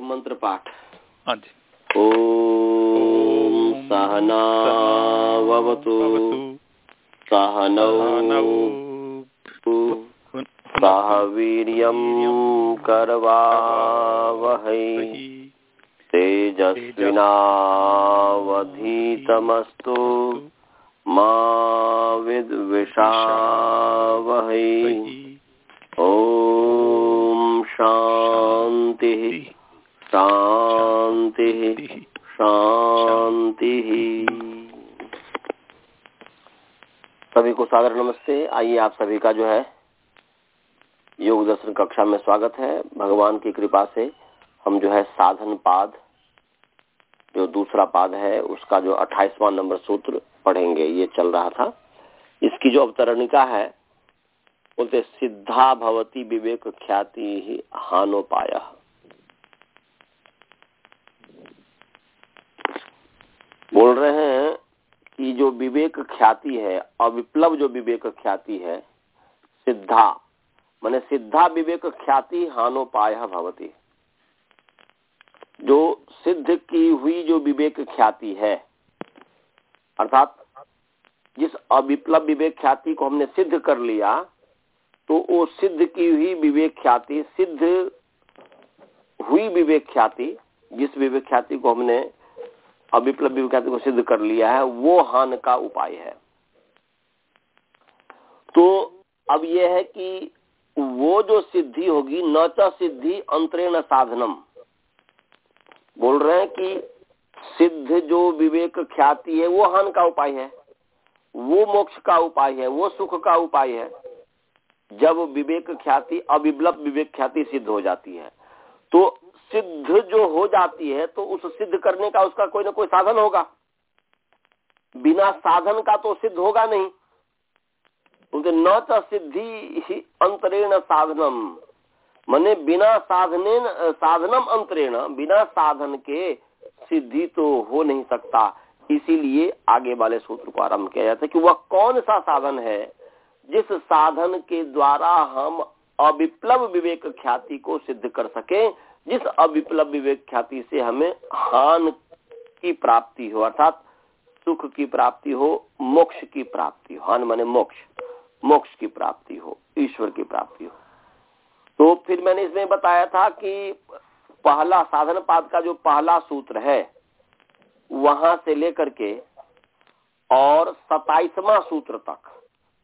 मंत्र पाठ हाँ जी। ॐ सहनावतु सहनौ सह वीर्यं करवावहै। तेजस्विनावधीतमस्तु। मा विद्विषावहै। ॐ शान्तिः। शान्तिः शांति। सभी को सादर नमस्ते। आइए आप सभी का जो है योग दर्शन कक्षा में स्वागत है। भगवान की कृपा से हम जो है साधन पाद जो दूसरा पाद है उसका जो अट्ठाईसवां नंबर सूत्र पढ़ेंगे। ये चल रहा था। इसकी जो अवतरणिका है बोलते सिद्धा भवती विवेक ख्याति ही हानोपाय। बोल रहे हैं कि जो विवेक ख्याति है, अविप्लव जो विवेक ख्याति है, सिद्धा, माने सिद्धा विवेक ख्याति हानोपाय भवती। जो सिद्ध की हुई जो विवेक ख्याति है, अर्थात जिस अविप्लव विवेक ख्याति को हमने सिद्ध कर लिया तो वो सिद्ध की हुई विवेक ख्याति, सिद्ध हुई विवेक ख्याति, जिस विवेक ख्याति को हमने अविप्लव विवेक ख्याति को सिद्ध कर लिया है, वो हान का उपाय है। तो अब यह है कि वो जो सिद्धि होगी, न तो सिद्धि अंतरेण साधनम। बोल रहे हैं कि सिद्ध जो विवेक ख्याति है, वो हान का उपाय है। वो मोक्ष का उपाय है, वो सुख का उपाय है। जब विवेक ख्याति, अविप्लव विवेक ख्याति सिद्ध हो जाती है तो सिद्ध जो हो जाती है तो उस सिद्ध करने का उसका कोई ना कोई साधन होगा। बिना साधन का तो सिद्ध होगा नहीं। न तो सिद्धि ही अंतरेण साधनम। मने बिना साधने साधनम अंतरेण, बिना साधन के सिद्धि तो हो नहीं सकता। इसीलिए आगे वाले सूत्र को आरंभ किया जाता है कि वह कौन सा साधन है, जिस साधन के द्वारा हम अविप्लव विवेक ख्याति को सिद्ध कर सके जिस अविप्लव विवेक ख्याति से हमें हान की प्राप्ति हो, अर्थात सुख की प्राप्ति हो, मोक्ष की प्राप्ति हो। हान माने मोक्ष मोक्ष की प्राप्ति हो, ईश्वर की प्राप्ति हो। तो फिर मैंने इसमें बताया था कि पहला साधन पाद का जो पहला सूत्र है, वहाँ से लेकर के और सताइसवा सूत्र तक,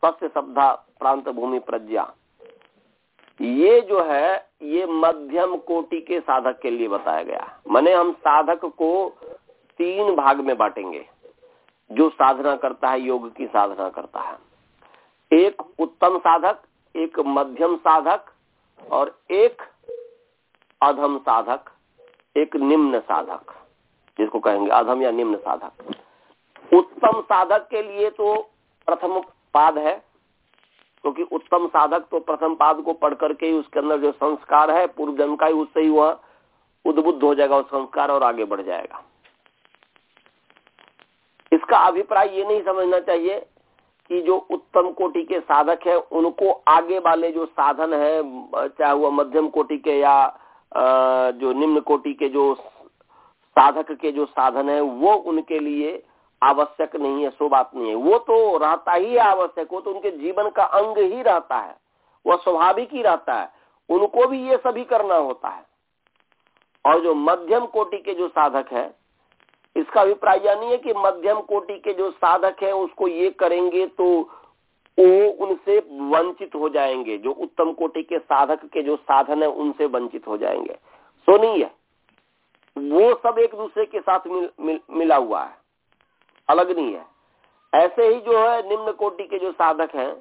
सत्य शब्दा प्रांत, भूमि, प्रज्ञा ये जो है, ये मध्यम कोटि के साधक के लिए बताया गया। माने हम साधक को तीन भाग में बांटेंगे। जो साधना करता है, योग की साधना करता है। एक उत्तम साधक, एक मध्यम साधक, और एक अधम साधक, एक निम्न साधक, जिसको कहेंगे अधम या निम्न साधक। उत्तम साधक के लिए तो प्रथम पाद है। क्योंकि उत्तम साधक तो प्रथम पाद को पढ़ करके ही उसके अंदर जो संस्कार है, पूर्व जन्म का ही उससे ही वह उद्बुद्ध हो जाएगा, उस संस्कार और आगे बढ़ जाएगा। इसका अभिप्राय ये नहीं समझना चाहिए कि जो उत्तम कोटि के साधक है, उनको आगे वाले जो साधन है, चाहे वह मध्यम कोटि के या जो निम्न कोटि के जो साधक के जो साधन है, वो उनके लिए आवश्यक नहीं है सो बात नहीं है। वो तो रहता ही आवश्यक वो तो उनके जीवन का अंग ही रहता है वह स्वाभाविक ही रहता है। उनको भी ये सभी करना होता है। और जो मध्यम कोटि के जो साधक है इसका अभिप्राय यह नहीं है कि मध्यम कोटि के जो साधक है उसको ये करेंगे तो वो उनसे वंचित हो जाएँगे। जो उत्तम कोटि के साधक के जो साधन है उनसे वंचित हो जाएँगे। सो नहीं है। वो सब एक दूसरे के साथ मिल, मिल, मिला हुआ है। अलग नहीं है। ऐसे ही जो है, निम्न कोटि के जो साधक हैं,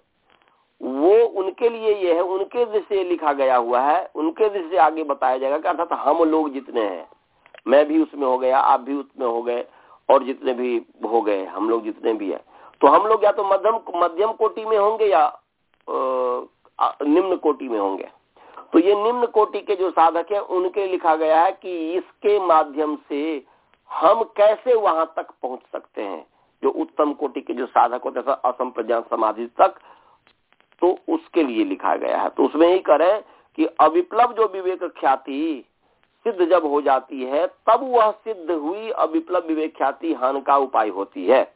वो उनके लिए ये है, उनके दृष्टि लिखा गया हुआ है, उनके दृष्टि आगे बताया जाएगा कि अर्थात हम लोग जितने हैं, मैं भी उसमें हो गया, आप भी उसमें हो गए, और जितने भी हो गए, हम लोग जितने भी हैं। तो हम लोग या तो मध्यम मध्यम कोटि में होंगे या निम्न कोटि में होंगे। तो ये निम्न कोटि के जो साधक है, उनके लिखा गया है कि इसके माध्यम से हम कैसे वहाँ तक पहुँच सकते हैं? जो उत्तम कोटि के जो साधक होते हैं असंप्रज्ञान समाधि तक तो उसके लिए लिखा गया है। तो उसमें ही करें कि अविप्लव जो विवेक ख्याति सिद्ध जब हो जाती है, तब वह सिद्ध हुई, अविप्लव विवेक ख्याति हान का उपाय होती है।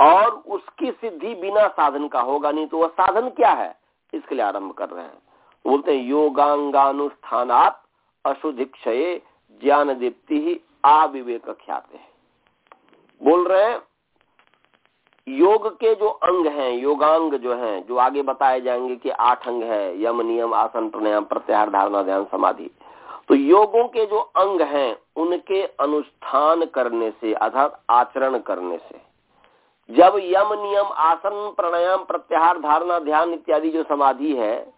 और उसकी सिद्धि बिना साधन का होगा नहीं तो वह साधन क्या है? इसके लिए आरंभ कर रहे हैं। बोलते हैं योगांगानुष्ठान योगांगानुष्ठानात क्षय ज्ञान दीप्ति ही अविवेक ख्याते बोल रहे हैं, योग के जो अंग हैं, योगांग जो हैं, जो आगे बताए जाएँगे कि आठ अंग है, यम, नियम, आसन, प्राणायाम, प्रत्याहार, धारणा, ध्यान, समाधि। तो योगों के जो अंग हैं, उनके अनुष्ठान करने से, अर्थात आचरण करने से, जब यम, नियम, आसन, प्राणायाम, प्रत्याहार, धारणा, ध्यान इत्यादि जो समाधि है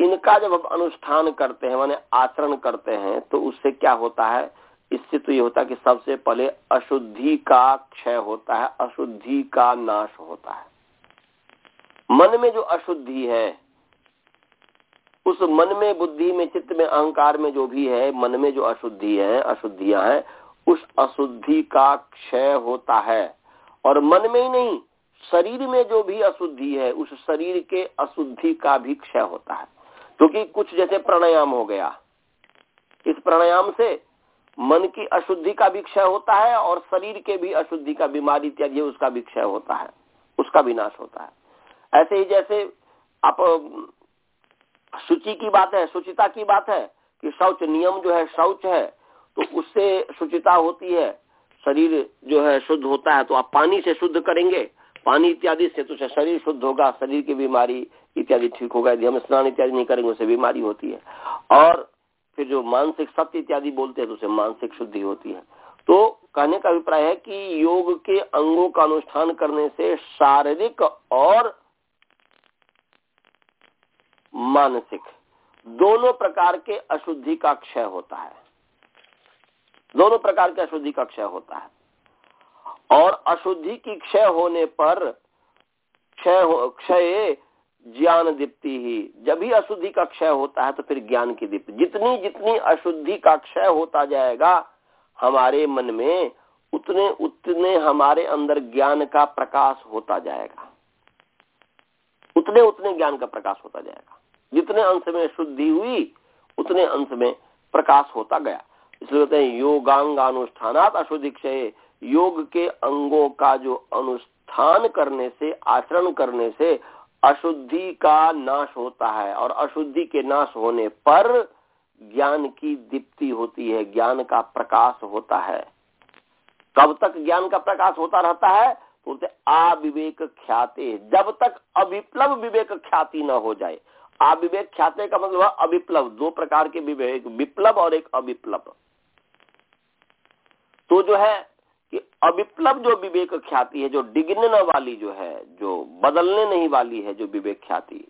इनका जब हम अनुष्ठान करते हैं, माने आचरण करते हैं तो उससे क्या होता है? इससे तो ये होता है कि सबसे पहले अशुद्धि का क्षय होता है, अशुद्धि का नाश होता है। मन में जो अशुद्धि है, उस मन में बुद्धि में, चित्त में, अहंकार में जो भी है, मन में जो अशुद्धि है, अशुद्धियाँ हैं, उस अशुद्धि का क्षय होता है। और मन में ही नहीं, शरीर में जो भी अशुद्धि है, उस शरीर के अशुद्धि का भी क्षय होता है। क्योंकि कुछ जैसे प्राणायाम हो गया। इस प्राणायाम से मन की अशुद्धि का भी क्षय होता है और शरीर के भी अशुद्धि का, बीमारी इत्यादि उसका भी क्षय होता है, उसका विनाश होता है। ऐसे ही जैसे आप शुचि की बात है, शुचिता की बात है कि शौच, नियम जो है शौच है तो उससे शुचिता होती है, शरीर जो है शुद्ध होता है तो आप पानी से शुद्ध करेंगे पानी इत्यादि से तो शरीर शुद्ध होगा, शरीर की बीमारी इत्यादि ठीक होगा। यदि हम स्नान इत्यादि नहीं करेंगे उससे बीमारी होती है। और फिर जो मानसिक सत्य इत्यादि बोलते हैं तो उसे मानसिक शुद्धि होती है। तो कहने का अभिप्राय है कि योग के अंगों का अनुष्ठान करने से शारीरिक और मानसिक दोनों प्रकार के अशुद्धि का क्षय होता है। दोनों प्रकार के अशुद्धि का क्षय होता है। और अशुद्धि की क्षय होने पर क्षय क्षय ज्ञान दीप्ति ही। जब भी अशुद्धि का क्षय होता है तो फिर ज्ञान की दीप्ति। जितनी जितनी अशुद्धि का क्षय होता जाएगा, हमारे मन में उतने उतने हमारे अंदर ज्ञान का प्रकाश होता जाएगा। उतने उतने ज्ञान का प्रकाश होता जाएगा। जितने अंश में शुद्धि हुई, उतने अंश में प्रकाश होता गया। इसलिए होते हैं, योगांगानुष्ठानात अशुद्धि क्षय। योग के अंगों का जो अनुष्ठान करने से, आचरण करने से अशुद्धि का नाश होता है। और अशुद्धि के नाश होने पर ज्ञान की दीप्ति होती है, ज्ञान का प्रकाश होता है। कब तक ज्ञान का प्रकाश होता रहता है? तो बोलते अविवेक ख्याति। जब तक अविप्लव विवेक ख्याति न हो जाए। अविवेक ख्याति का मतलब अविप्लव। दो प्रकार के विवेक, विप्लव और एक अविप्लव। तो जो है कि अविप्लव जो विवेक ख्याति है, जो डिगने वाली जो है, जो बदलने नहीं वाली है, जो विवेक ख्याति,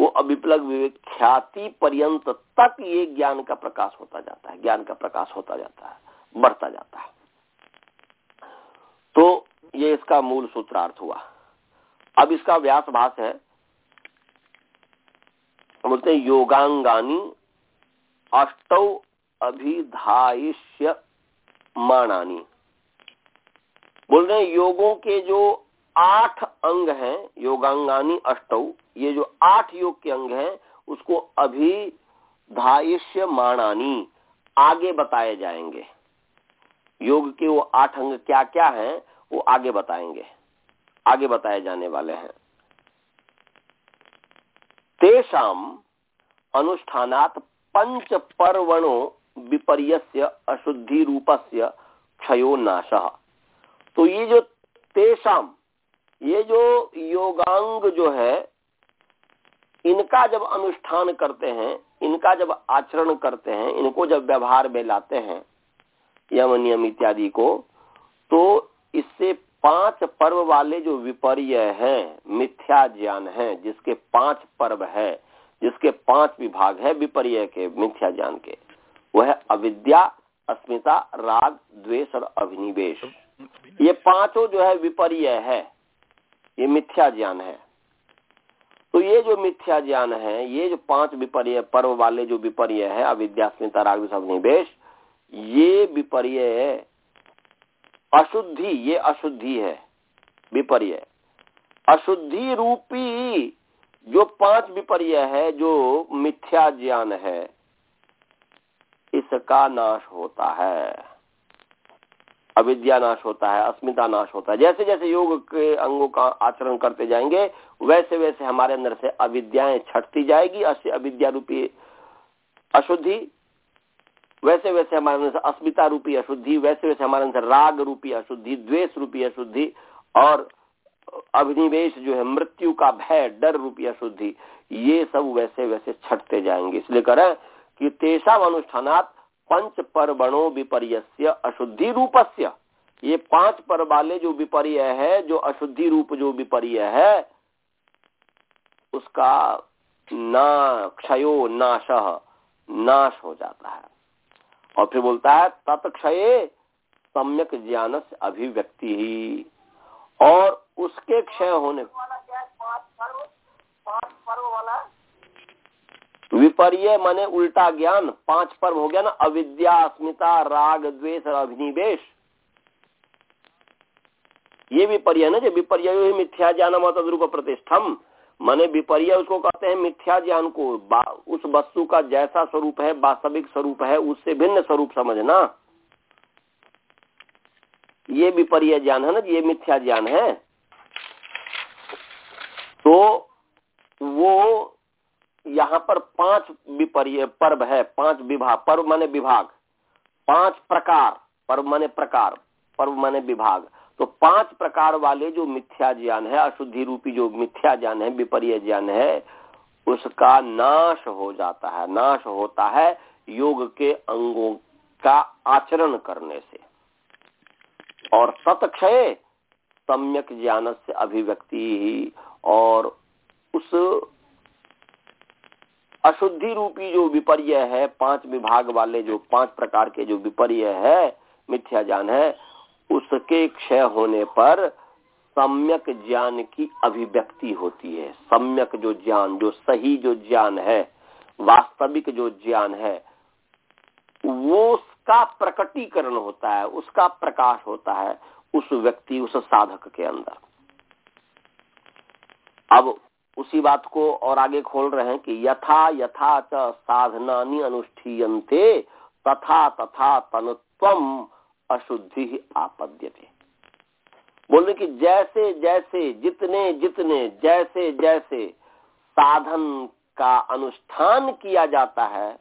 वो अविप्लव विवेक ख्याति पर्यंत तक ये ज्ञान का प्रकाश होता जाता है, ज्ञान का प्रकाश होता जाता है, बढ़ता जाता है। तो ये इसका मूल सूत्रार्थ हुआ। अब इसका व्यास भाष है, बोलते हैं, योगांगानी अष्टौ अभिधाइष्य माणानी बोल रहे हैं, योगों के जो आठ अंग हैं, योगांगानी अष्टौ, ये जो आठ योग के अंग हैं, उसको अभी धाइष्य माणानी, आगे बताए जाएँगे। योग के वो आठ अंग क्या क्या हैं, वो आगे बताएँगे। आगे बताए जाने वाले हैं। तेषाम अनुष्ठानात पंच पर्वणों विपर्य अशुद्धि रूपस्य क्षयो नाश तो ये जो तेषाम, ये जो योगांग जो है, इनका जब अनुष्ठान करते हैं, इनका जब आचरण करते हैं, इनको जब व्यवहार में लाते हैं, यम नियम इत्यादि को तो इससे पाँच पर्व वाले जो विपर्य हैं, मिथ्या ज्ञान है, जिसके पाँच पर्व है, जिसके पाँच विभाग है विपर्य के, मिथ्या ज्ञान के, वह अविद्या, अस्मिता, राग, द्वेष और अभिनिवेश। ये पाँचों जो है विपर्य है। ये मिथ्या ज्ञान है। तो ये जो मिथ्या ज्ञान है, ये जो पाँच विपर्य, पर्व वाले जो विपर्य है, अविद्यास्मिता राग अभिनिवेश ये विपर्य अशुद्धि, ये अशुद्धि है, विपर्य अशुद्धि रूपी जो पाँच विपर्य है, जो मिथ्या ज्ञान है, इसका नाश होता है। अविद्या नाश होता है, अस्मिता नाश होता है। जैसे जैसे योग के अंगों का आचरण करते जाएँगे, वैसे वैसे हमारे अंदर से अविद्याएँ छटती जाएगी अविद्या रूपी अशुद्धि, वैसे वैसे हमारे अंदर से अस्मिता रूपी अशुद्धि, वैसे वैसे हमारे अंदर राग रूपी अशुद्धि, द्वेष रूपी अशुद्धि, और अभिनिवेश जो है, मृत्यु का भय, डर रूपी अशुद्धि, ये सब वैसे वैसे छटते जाएँगे। इसलिए करें कि तेषा अनुष्ठानात पंच परवणो विपर्य अशुद्धि रूपस्य ये पाँच पर वाले जो विपर्य है, जो अशुद्धि रूप जो विपर्य है, उसका ना क्षयो नाश नाश हो जाता है। और फिर बोलता है, तत्क्षय सम्यक ज्ञान अभिव्यक्ति ही। और उसके क्षय होने विपर्य माने उल्टा ज्ञान। पाँच पर्व हो गया ना, अविद्या, अस्मिता, राग, द्वेष और अभिनिवेश। ये विपर्य ना, जो विपर्य मिथ्या ज्ञान तद्रूप प्रतिष्ठम। माने विपर्य उसको कहते हैं मिथ्या ज्ञान को। उस वस्तु का जैसा स्वरूप है, वास्तविक स्वरूप है, उससे भिन्न स्वरूप समझना। ये विपर्य ज्ञान है ना, ये मिथ्या ज्ञान है। तो वो यहाँ पर पाँच विपर्य, पर्व है, पाँच विभाग पर्व माने विभाग। पाँच प्रकार, पर्व माने प्रकार, पर्व माने विभाग। तो पाँच प्रकार वाले जो मिथ्या ज्ञान है, अशुद्धि रूपी जो मिथ्या ज्ञान है, विपर्य ज्ञान है, उसका नाश हो जाता है। नाश होता है योग के अंगों का आचरण करने से। और तत्क्षय सम्यक ज्ञान से अभिव्यक्ति और उस अशुद्धि रूपी जो विपर्य है, पाँच विभाग वाले जो पाँच प्रकार के जो विपर्य है, मिथ्या ज्ञान है, उसके क्षय होने पर सम्यक ज्ञान की अभिव्यक्ति होती है। सम्यक जो ज्ञान, जो सही जो ज्ञान है, वास्तविक जो ज्ञान है, वो उसका प्रकटीकरण होता है, उसका प्रकाश होता है उस व्यक्ति, उस साधक के अंदर। अब उसी बात को और आगे खोल रहे हैं कि यथा यथा च साधना अनुष्ठीयते तथा तथा तनुत्वम अशुद्धि आपद्य बोलने की जैसे जैसे, जितने जितने, जैसे जैसे साधन का अनुष्ठान किया जाता है,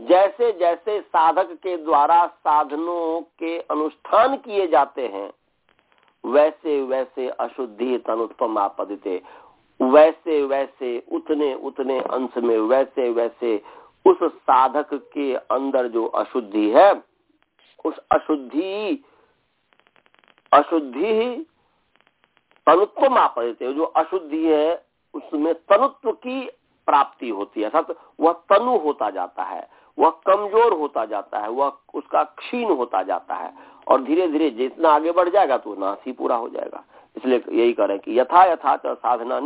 जैसे जैसे साधक के द्वारा साधनों के अनुष्ठान किए जाते हैं, वैसे वैसे अशुद्धि तनुत्तम आपदिते वैसे वैसे, उतने उतने अंश में, वैसे वैसे उस साधक के अंदर जो अशुद्धि है, उस अशुद्धि अशुद्धि तनुत्व माप देते जो अशुद्धि है, उसमें तनुत्व की प्राप्ति होती है। अर्थात वह तनु होता जाता है, वह कमज़ोर होता जाता है, वह उसका क्षीण होता जाता है। और धीरे धीरे जितना आगे बढ़ जाएगा तो नाश ही पूरा हो जाएगा। इसलिए यही करें कि यथा यथा च साधना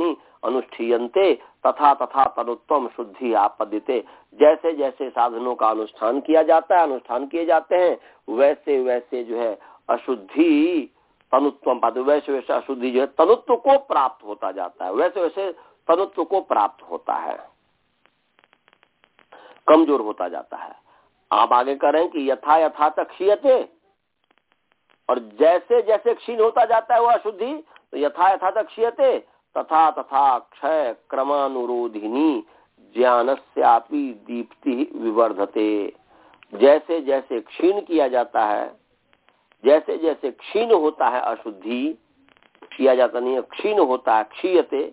अनुष्ठीयते तथा तथा तनुत्तम शुद्धि आपदिते जैसे जैसे साधनों का अनुष्ठान किया जाता है, अनुष्ठान किए जाते हैं, वैसे वैसे जो है अशुद्धि तनुत्व पाते वैसे वैसे अशुद्धि जो है तनुत्व को प्राप्त होता जाता है। वैसे वैसे तनुत्व को प्राप्त होता है। कमज़ोर होता जाता है। आप आगे करें कि यथा यथा तक क्षीयते और जैसे जैसे क्षीण होता जाता है वह अशुद्धि तो यथा यथा क्षीयते, तथा तथा क्षय क्रमानुरोधिनी ज्ञान दीप्ति विवर्धते। जैसे जैसे क्षीण किया जाता है, जैसे जैसे क्षीण होता है अशुद्धि, किया जाता नहीं है, क्षीण होता है, क्षीयते,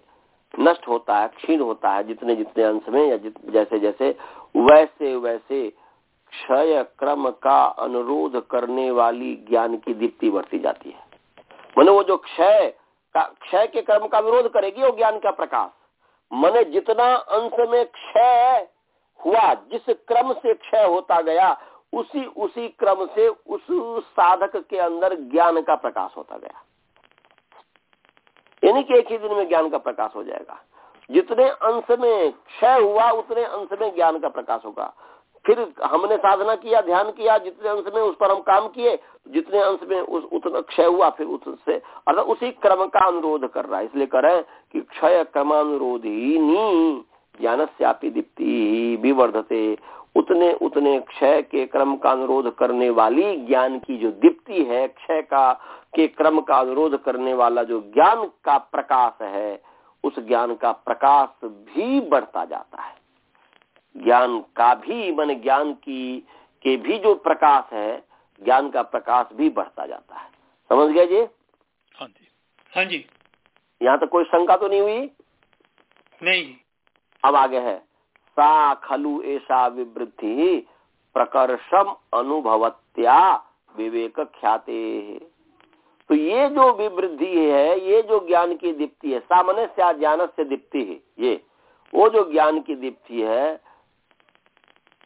नष्ट होता है, क्षीण होता है, जितने जितने अंश में या जैसे जैसे, वैसे वैसे क्षय क्रम का अनुरोध करने वाली ज्ञान की दीप्ति बढ़ती जाती है। मैंने वो जो क्षय का, क्षय के क्रम का विरोध करेगी, वो ज्ञान का प्रकाश। मैंने जितना अंश में क्षय हुआ, जिस क्रम से क्षय होता गया, उसी उसी क्रम से उस साधक के अंदर ज्ञान का प्रकाश होता गया। यानी कि एक ही दिन में ज्ञान का प्रकाश हो जाएगा। जितने अंश में क्षय हुआ, उतने अंश में ज्ञान का प्रकाश होगा। फिर हमने साधना किया, ध्यान किया, जितने अंश में उस पर हम काम किए, जितने अंश में उस, उतना क्षय हुआ फिर उससे। अर्थात उसी क्रम का अनुरोध कर रहा है, इसलिए करें कि क्षय क्रमानुरोधी नी ज्ञान दीप्ति वर्धते उतने उतने क्षय के क्रम का अनुरोध करने वाली ज्ञान की जो दीप्ति है, क्षय का, के क्रम का अनुरोध करने वाला जो ज्ञान का प्रकाश है, उस ज्ञान का प्रकाश भी बढ़ता जाता है। ज्ञान का भी मन ज्ञान की के भी जो प्रकाश है ज्ञान का प्रकाश भी बढ़ता जाता है। समझ गए जी? हाँ जी। हाँ जी। यहाँ तक तो कोई शंका तो नहीं हुई? नहीं। अब आगे है। सा खलु ऐसा विवृद्धि प्रकर्षम अनुभवत्या विवेक ख्याते। तो ये जो विवृद्धि है ये जो ज्ञान की दीप्ति है सामान्य से ज्ञान से दीप्ति है ये। वो जो ज्ञान की दीप्ति है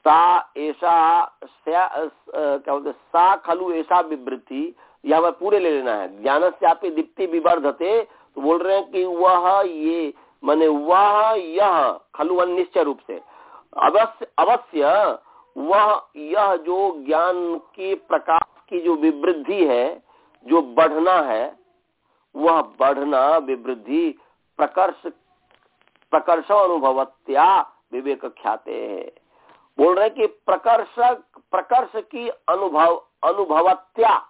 सा ऐसा सा खलु ऐसा विवृत्ति यह हमें पूरे ले लेना है। ज्ञान से आप दीप्ति विवर्धते तो बोल रहे हैं कि वह ये, मैंने वह यह, खलु निश्चय रूप से। अवश्य अवश्य वह यह जो ज्ञान के प्रकाश की जो विवृद्धि है, जो बढ़ना है, वह बढ़ना, विवृद्धि, प्रकर्ष प्रकर्ष अनुभवत्या विवेक ख्याते है बोल रहे कि प्रकर्ष प्रकर्ष की अनुभव, अनुभवत्या,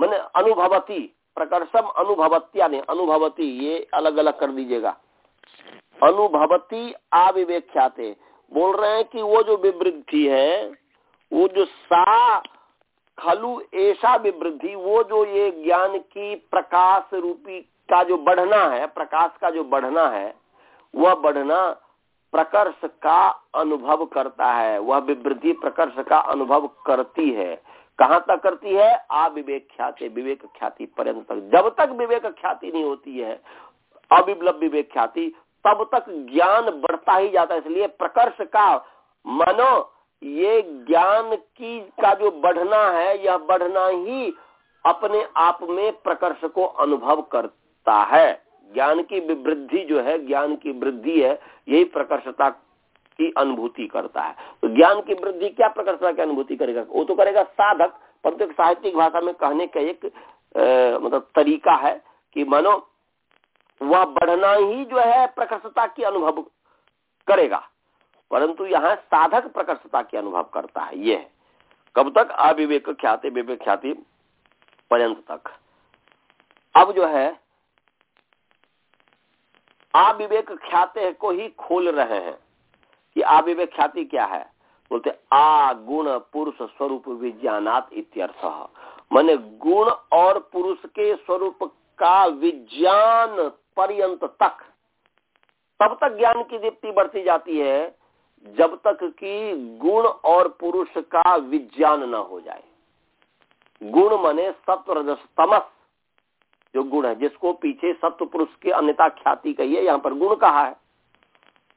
मैंने अनुभवती, प्रकर्षम अनुभवत्या नहीं, अनुभवती, ये अलग अलग कर दीजिएगा। अनुभवती अविवेख्याते बोल रहे हैं कि वो जो विवृद्धि है, वो जो सा, खलु ऐसा विवृद्धि, वो जो ये ज्ञान की प्रकाश रूपी का जो बढ़ना है, प्रकाश का जो बढ़ना है, वह बढ़ना प्रकर्ष का अनुभव करता है, वह विवृद्धि प्रकर्ष का अनुभव करती है। कहाँ तक करती है? अविवेक ख्याति, विवेक ख्याति पर्यंत तक। जब तक विवेक ख्याति नहीं होती है अविप्लब विवेक ख्याति, तब तक ज्ञान बढ़ता ही जाता है। इसलिए प्रकर्ष का मानो, ये ज्ञान की का जो बढ़ना है, यह बढ़ना ही अपने आप में प्रकर्ष को अनुभव करता है। ज्ञान की वृद्धि जो है ज्ञान की वृद्धि है यही प्रकर्षता की अनुभूति करता है। तो ज्ञान की वृद्धि क्या प्रकर्षता की अनुभूति करेगा? वो तो करेगा साधक परंतु एक साहित्यिक भाषा में कहने का एक आ, मतलब तरीका है कि मानो वह बढ़ना ही जो है प्रकर्षता की अनुभव करेगा। परंतु यहाँ साधक प्रकर्षता की अनुभव करता है ये कब तक? अविवेक ख्याति विवेक ख्याति पर्यंत तक। अब जो है अविवेक ख्याति को ही खोल रहे हैं कि अविवेक ख्याति क्या है? बोलते, आ गुण पुरुष स्वरूप विज्ञानात इत्यर्थ। मैंने गुण और पुरुष के स्वरूप का विज्ञान पर्यंत तक, तब तक ज्ञान की दीप्ति बढ़ती जाती है, जब तक कि गुण और पुरुष का विज्ञान न हो जाए। गुण मने सत्व रजस तमस जो गुण है, जिसको पीछे सत्व पुरुष की अन्यता ख्याति कही है, यहाँ पर गुण कहा है।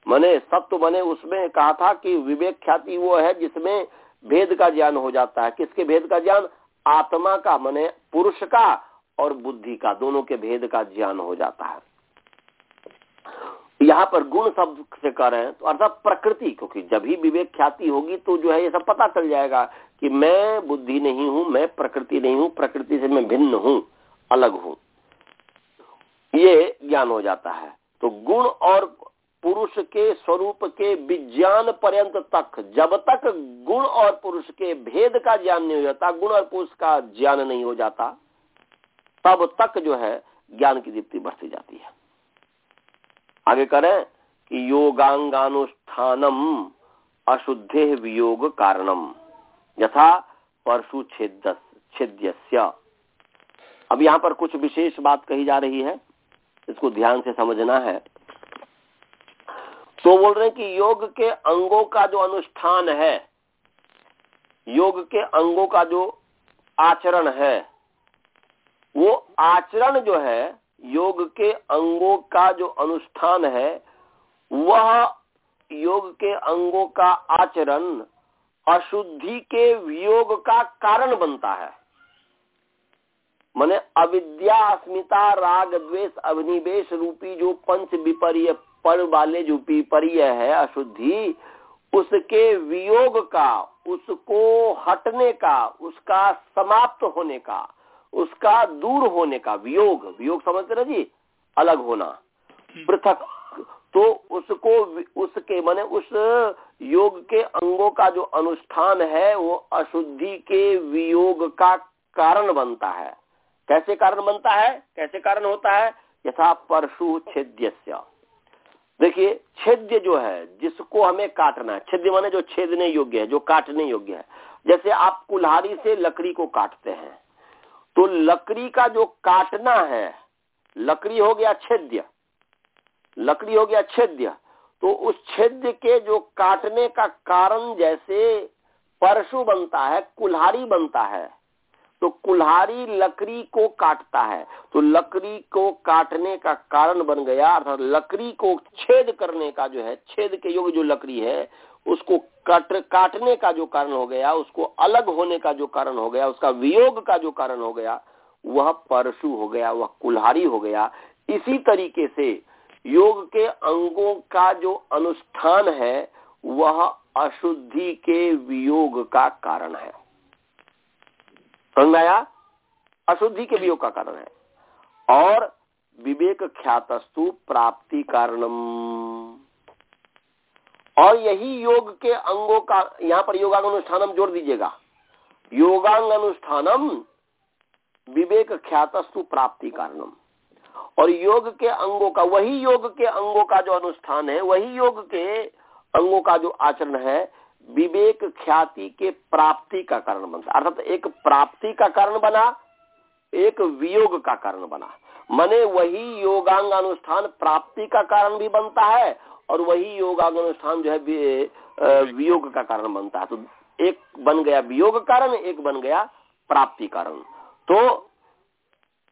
मैंने सत्व बने उसमें कहा था कि विवेक ख्याति वो है जिसमें भेद का ज्ञान हो जाता है। किसके भेद का ज्ञान? आत्मा का, मने पुरुष का और बुद्धि का, दोनों के भेद का ज्ञान हो जाता है। यहाँ पर गुण शब्द से कह रहे हैं तो अर्थात प्रकृति, क्योंकि जब ही विवेक ख्याति होगी तो जो है ये सब पता चल जाएगा कि मैं बुद्धि नहीं हूँ, मैं प्रकृति नहीं हूँ, प्रकृति से मैं भिन्न हूँ। अलग हूँ। ये ज्ञान हो जाता है। तो गुण और पुरुष के स्वरूप के विज्ञान पर्यंत तक, जब तक गुण और पुरुष के भेद का ज्ञान नहीं हो जाता, गुण और पुरुष का ज्ञान नहीं हो जाता, तब तक जो है ज्ञान की दीप्ति बढ़ती जाती है। आगे करें कि योगांगानुष्ठानम अशुद्धे वियोग कारणम, यथा परशु छेद छेद्य अब यहाँ पर कुछ विशेष बात कही जा रही है। इसको ध्यान से समझना है। तो बोल रहे हैं कि योग के अंगों का जो अनुष्ठान है, योग के अंगों का जो आचरण है, वो आचरण जो है, योग के अंगों का जो अनुष्ठान है, वह योग के अंगों का आचरण अशुद्धि के वियोग का कारण बनता है। मैंने अविद्या, अस्मिता, राग, द्वेष, अभिनिवेश रूपी जो पंच विपर्य पर वाले जो विपर्य है, अशुद्धि, उसके वियोग का, उसको हटने का, उसका समाप्त होने का, उसका दूर होने का वियोग। वियोग समझते ना जी? अलग होना। पृथक। तो उसको उसके माने उस योग के अंगों का जो अनुष्ठान है, वो अशुद्धि के वियोग का कारण बनता है। कैसे कारण बनता है, कैसे कारण होता है? यथा परशु छेद्य देखिए, छेद्य जो है, जिसको हमें काटना है, छेद्य माने जो छेदने योग्य है, जो काटने योग्य है। जैसे आप कुल्हाड़ी से लकड़ी को काटते हैं तो लकड़ी का जो काटना है, लकड़ी हो गया छेद्य। लकड़ी हो गया छेद्य। तो उस छेद्य के जो काटने का कारण जैसे परशु बनता है, कुल्हाड़ी बनता है तो कुल्हाड़ी लकड़ी को काटता है। तो लकड़ी को काटने का कारण बन गया, अर्थात लकड़ी को छेद करने का जो है, छेद के योग जो लकड़ी है, उसको कट, काटने का जो कारण हो गया, उसको अलग होने का जो कारण हो गया, उसका वियोग का जो कारण हो गया, वह परशु हो गया, वह कुल्हारी हो गया। इसी तरीके से योग के अंगों का जो अनुष्ठान है, वह अशुद्धि के वियोग का कारण है। समझ अशुद्धि के वियोग का कारण है। और विवेक ख्यातस्तु प्राप्ति कारणम। और यही योग के अंगों का, यहाँ पर योगांग अनुष्ठानम जोड़ दीजिएगा। योगांग अनुष्ठानम विवेक ख्यातस्तु प्राप्ति कारणम। और योग के अंगों का, वही योग के अंगों का जो अनुष्ठान है, वही योग के अंगों का जो आचरण है विवेक ख्याति के प्राप्ति का कारण बनता अर्थात एक प्राप्ति का कारण बना, एक वियोग का कारण बना। मने वही योगांग अनुष्ठान प्राप्ति का कारण भी बनता है और वही योगांग अनुष्ठान जो है वियोग का कारण बनता है। तो एक बन गया वियोग कारण, एक बन गया प्राप्ति कारण। तो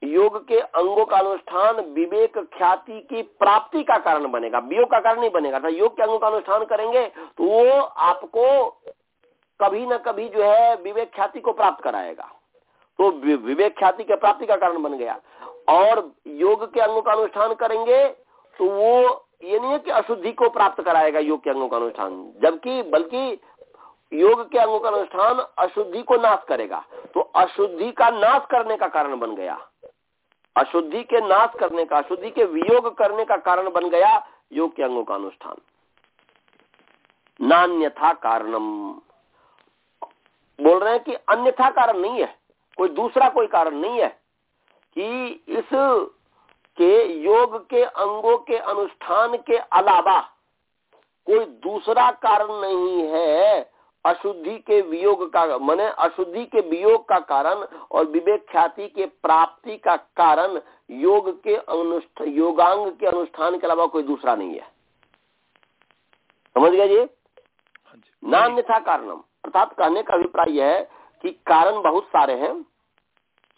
योग के अंगों का अनुष्ठान विवेक ख्याति की प्राप्ति का कारण बनेगा। वियोग का कारण नहीं बनेगा। तो योग के अंगों का अनुष्ठान करेंगे तो वो आपको कभी ना कभी जो है विवेक ख्याति को प्राप्त कराएगा। तो विवेक ख्याति के प्राप्ति का कारण बन गया। और योग के अंगों का अनुष्ठान करेंगे तो वो ये नहीं है कि अशुद्धि को प्राप्त कराएगा योग के अंगों का अनुष्ठान, जबकि, बल्कि योग के अंगों का अनुष्ठान अशुद्धि को नाश करेगा। तो अशुद्धि का नाश करने का कारण बन गया। अशुद्धि के नाश करने का, अशुद्धि के वियोग करने का कारण बन गया योग के अंगों का अनुष्ठान। नान्यथा कारणम। बोल रहे हैं कि अन्यथा कारण नहीं है, कोई दूसरा कोई कारण नहीं है कि इस के योग के अंगों के अनुष्ठान के अलावा कोई दूसरा कारण नहीं है। अशुद्धि के वियोग का माने अशुद्धि के वियोग का कारण और विवेक ख्याति के प्राप्ति का कारण योग के अनुष्ठान योगांग के अनुष्ठान के अलावा कोई दूसरा नहीं है। समझ गए जी? हाँ नान्य था कारणम। अर्थात कहने का अभिप्राय यह है कि कारण बहुत सारे हैं।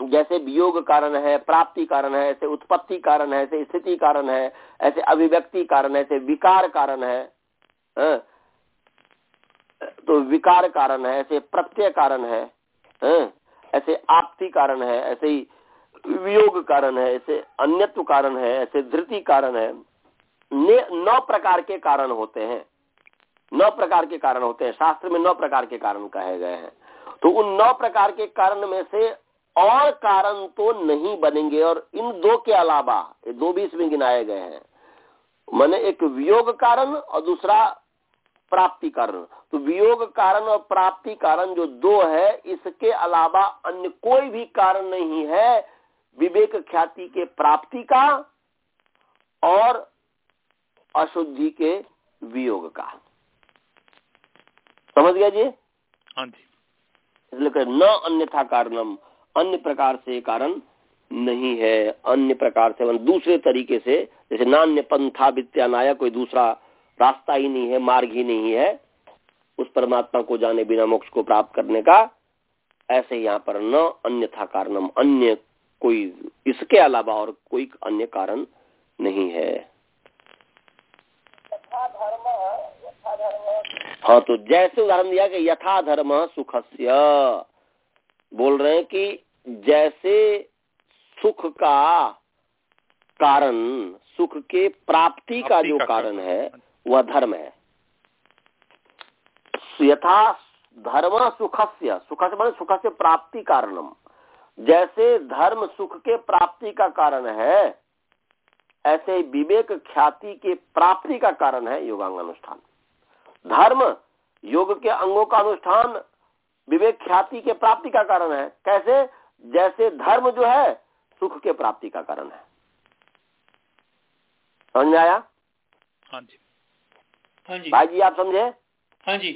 जैसे वियोग कारण है प्राप्ति कारण है ऐसे उत्पत्ति कारण है ऐसे स्थिति कारण है ऐसे अभिव्यक्ति कारण है ऐसे विकार कारण है। हाँ। तो विकार कारण है, ऐसे प्रत्यय कारण है ऐसे आपती कारण है, ऐसे ही वियोग कारण है, ऐसे अन्यत्व कारण है, ऐसे धृति कारण है। नौ प्रकार के कारण होते हैं। नौ प्रकार के कारण होते हैं। शास्त्र में नौ प्रकार के कारण कहे गए हैं। तो उन नौ प्रकार के कारण में से और कारण तो नहीं बनेंगे और इन दो के अलावा दो भी इसमें गिनाए गए हैं। मैंने एक वियोग कारण और दूसरा प्राप्ति कारण। तो वियोग कारण और प्राप्ति कारण जो दो है इसके अलावा अन्य कोई भी कारण नहीं है। विवेक ख्याति के प्राप्ति का और अशुद्धि के वियोग का। समझ गया जी? हाँ जी। इसलिए न अन्यथा कारणम अन्य प्रकार से कारण नहीं है। अन्य प्रकार से दूसरे तरीके से जैसे नान्य पंथा वित्यानाया कोई दूसरा रास्ता ही नहीं है मार्ग ही नहीं है उस परमात्मा को जाने बिना मोक्ष को प्राप्त करने का ऐसे यहाँ पर न अन्यथा कारणम अन्य कोई इसके अलावा और कोई अन्य कारण नहीं है। हाँ तो जैसे उदाहरण दिया कि यथा धर्म सुखस्य बोल रहे हैं कि जैसे सुख का कारण सुख के प्राप्ति का जो कारण। है वह धर्म है। यथा धर्म सुखस्य, सुख से मतलब सुख से प्राप्ति कारणम। जैसे धर्म सुख के प्राप्ति का कारण है, ऐसे विवेक ख्याति के प्राप्ति का कारण है योगांग अनुष्ठान धर्म योग के अंगों का अनुष्ठान विवेक ख्याति के प्राप्ति का कारण है। कैसे? जैसे धर्म जो है, सुख के प्राप्ति का कारण है। समझ आया? हाँ जी। हाँ जी। भाई जी आप समझे? हाँ जी।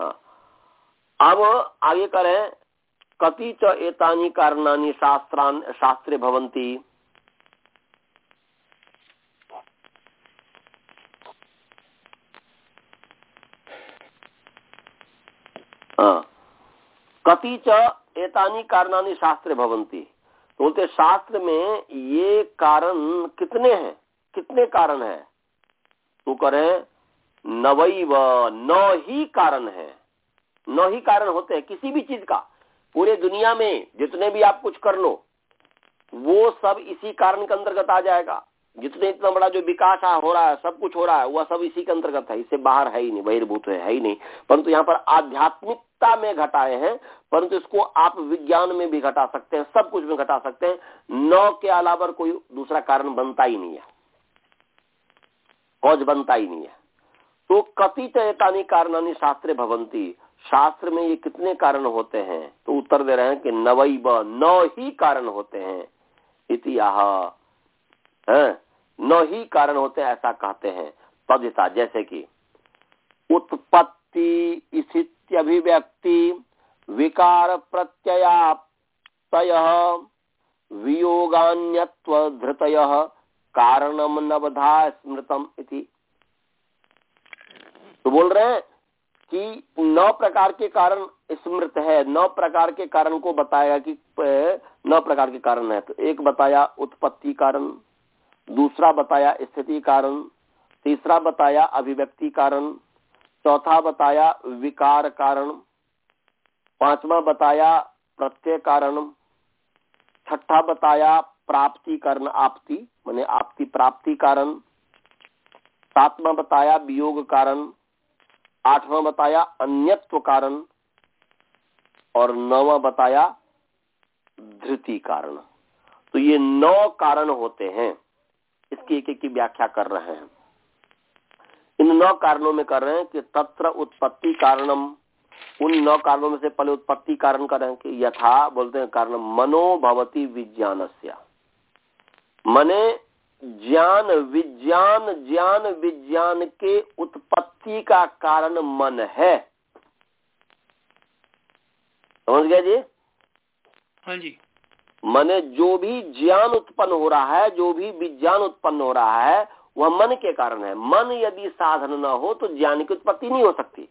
हाँ। अब आगे करें। कति च एतानी कारणानि शास्त्रान शास्त्रे भवंती हाँ। कति च एतानी कारणानि शास्त्रे भवंती तो बोलते शास्त्र में ये कारण कितने हैं? कितने कारण है? तो करें नवई व नौ ही कारण है। नौ ही कारण होते हैं किसी भी चीज़ का। पूरे दुनिया में जितने भी आप कुछ कर लो वो सब इसी कारण के अंतर्गत आ जाएगा। जितने इतना बड़ा जो विकास हो रहा है सब कुछ हो रहा है वह सब इसी के अंतर्गत है। इससे बाहर है ही नहीं बहिर्भूत है, है ही नहीं। परंतु यहाँ पर आध्यात्मिकता में घटाए हैं परंतु इसको आप विज्ञान में भी घटा सकते हैं सब कुछ में घटा सकते हैं। नौ के अलावा कोई दूसरा कारण बनता ही नहीं है। कौज बनता ही नहीं है। तो कथित एतानी कारणानी शास्त्रे भवंती। शास्त्र में ये कितने कारण होते हैं? तो उत्तर दे रहे हैं कि नवई ब नौ ही कारण होते हैं। इतिहा नौ ही कारण होते हैं, ऐसा कहते हैं। पदिता जैसे कि उत्पत्ति स्थिति अभिव्यक्ति, विकार प्रत्ययाप्तय वियोगान्यत्व धृतय कारणम नवधा स्मृतम इति। तो बोल रहे हैं कि नौ प्रकार के कारण स्मृत है, नौ प्रकार के कारण को बताया कि नौ प्रकार के कारण है। तो एक बताया उत्पत्ति कारण, दूसरा बताया स्थिति कारण, तीसरा बताया अभिव्यक्ति कारण, चौथा बताया विकार कारण, पांचवा बताया प्रत्यय कारण, छठा बताया प्राप्ति कारण आपति, मैंने आपति प्राप्ति कारण। सातवा बताया वियोग कारण। आठवां बताया अन्यत्व कारण। और नौवा बताया धृति कारण। तो ये नौ कारण होते हैं। इसकी एक एक की व्याख्या कर रहे हैं। इन नौ कारणों में कर रहे हैं कि तत्र उत्पत्ति कारणम। उन नौ कारणों में से पहले उत्पत्ति कारण कर रहे हैं कि यथा बोलते हैं कारण मनोभवती विज्ञान मने ज्ञान विज्ञान ज्ञान विज्ञान के उत्पत्ति का कारण मन है। समझ गया जी? हाँ जी। मने जो भी ज्ञान उत्पन्न हो रहा है जो भी विज्ञान उत्पन्न हो रहा है वह मन के कारण है। मन यदि साधन न हो तो ज्ञान की उत्पत्ति नहीं हो सकती।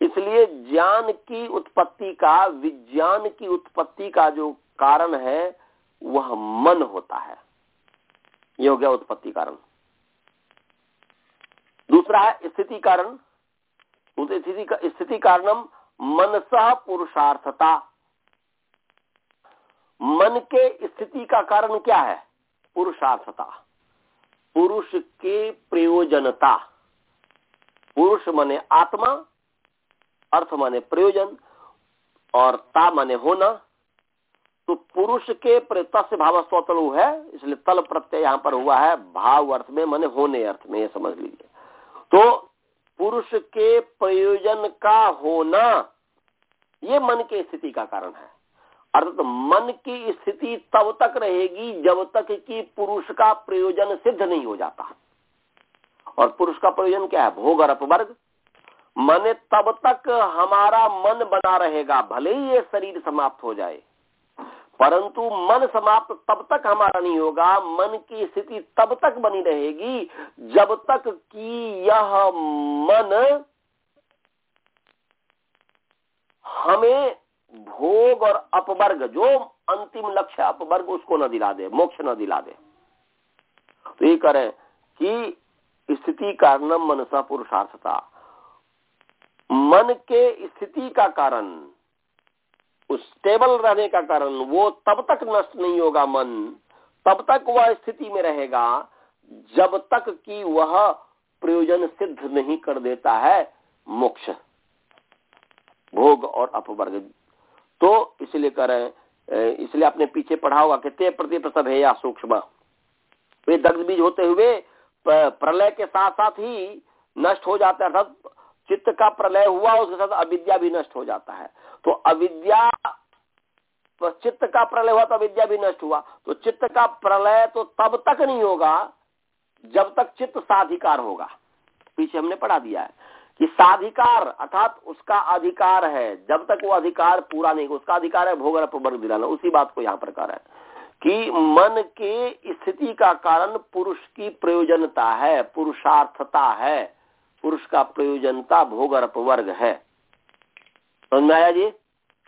इसलिए ज्ञान की उत्पत्ति का विज्ञान की उत्पत्ति का जो कारण है वह मन होता है। ये हो गया उत्पत्ति कारण। दूसरा है स्थिति कारण। स्थिति का, स्थिति कारणम मनस पुरुषार्थता। मन के स्थिति का कारण क्या है? पुरुषार्थता। पुरुष के प्रयोजनता। पुरुष माने आत्मा अर्थ माने प्रयोजन और ता माने होना। तो पुरुष के तस्य भाव स्वतल है, इसलिए तल प्रत्यय यहाँ पर हुआ है, भाव अर्थ में माने होने अर्थ में, ये समझ लीजिए। तो पुरुष के प्रयोजन का होना, ये मन के स्थिति का कारण है। अर्थात तो मन की स्थिति तब तक रहेगी जब तक कि पुरुष का प्रयोजन सिद्ध नहीं हो जाता। और पुरुष का प्रयोजन क्या है? भोग और अपवर्ग। मन तब तक हमारा मन बना रहेगा, भले ही ये शरीर समाप्त हो जाए। परंतु मन समाप्त तब तक हमारा नहीं होगा, मन की स्थिति तब तक बनी रहेगी, जब तक कि यह मन हमें भोग और अपवर्ग, जो अंतिम लक्ष्य अपवर्ग, उसको न दिला दे, मोक्ष न दिला दे। तो ये करें कि स्थिति कारणम मनसा पुरुषार्थता। मन के स्थिति का कारण उस स्टेबल रहने का कारण वो तब तक नष्ट नहीं होगा मन, तब तक वह स्थिति में रहेगा जब तक कि वह प्रयोजन सिद्ध नहीं कर देता है मोक्ष, भोग और अपवर्ग। तो इसलिए करें इसलिए आपने पीछे पढ़ा होगा कि ते प्रति प्रसव है या सूक्ष्म। वे दग्ध बीज होते हुए प्रलय के साथ साथ ही नष्ट हो जाता है अर्थात चित्त का प्रलय हुआ, उसके साथ अविद्या भी नष्ट हो जाता है। तो अविद्या तो चित्त का प्रलय हुआ तो अविद्या भी नष्ट हुआ। तो चित्त का प्रलय तो तब तक नहीं होगा, जब तक चित्त साधिकार होगा। पीछे हमने पढ़ा दिया है कि साधिकार, अर्थात उसका अधिकार है। जब तक वो अधिकार पूरा नहीं, उसका अधिकार है भोग वर्ग दिलाना उसी बात को यहाँ पर कर है कि मन के स्थिति का कारण पुरुष की प्रयोजनता है, पुरुषार्थता है। पुरुष का प्रयोजनता भोग वर्ग है। समझ में आया जी?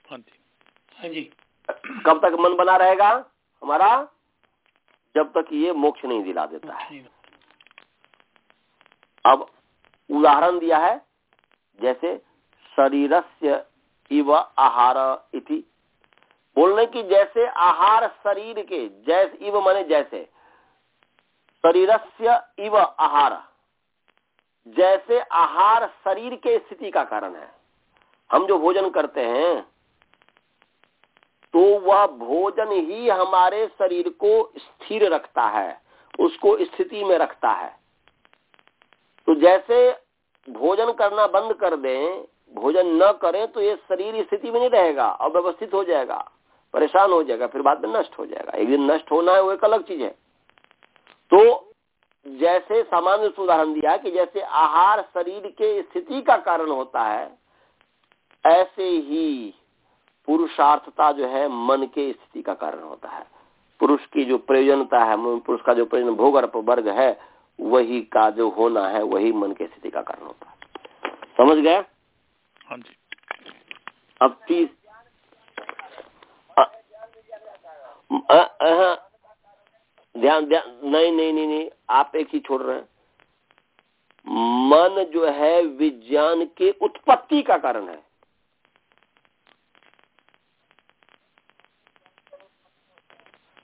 हाँ जी। हाँ कब तक मन बना रहेगा हमारा? जब तक ये मोक्ष नहीं दिला देता है। अब उदाहरण दिया है जैसे शरीरस्य इव आहार इति। बोलने की जैसे आहार शरीर के जैसे इव माने जैसे शरीरस्य इव आहार। जैसे आहार शरीर के स्थिति का कारण है। हम जो भोजन करते हैं तो वह भोजन ही हमारे शरीर को स्थिर रखता है, उसको स्थिति में रखता है। तो जैसे भोजन करना बंद कर दें, भोजन न करें तो ये शरीर स्थिति में नहीं रहेगा, अव्यवस्थित हो जाएगा, परेशान हो जाएगा, फिर बाद में नष्ट हो जाएगा। एक दिन नष्ट होना है वो एक अलग चीज़ है। तो जैसे सामान्य उदाहरण दिया कि जैसे आहार शरीर के स्थिति का कारण होता है ऐसे ही पुरुषार्थता जो है मन के स्थिति का कारण होता है। पुरुष की जो प्रयोजनता है पुरुष का जो प्रयोजन भोग वर्ग है वही का जो होना है वही मन की स्थिति का कारण होता है। समझ गए? हाँ जी। अब तीस ध्यान ध्यान नहीं नहीं नहीं नहीं। आप एक ही छोड़ रहे हैं। मन जो है विज्ञान के उत्पत्ति का कारण है।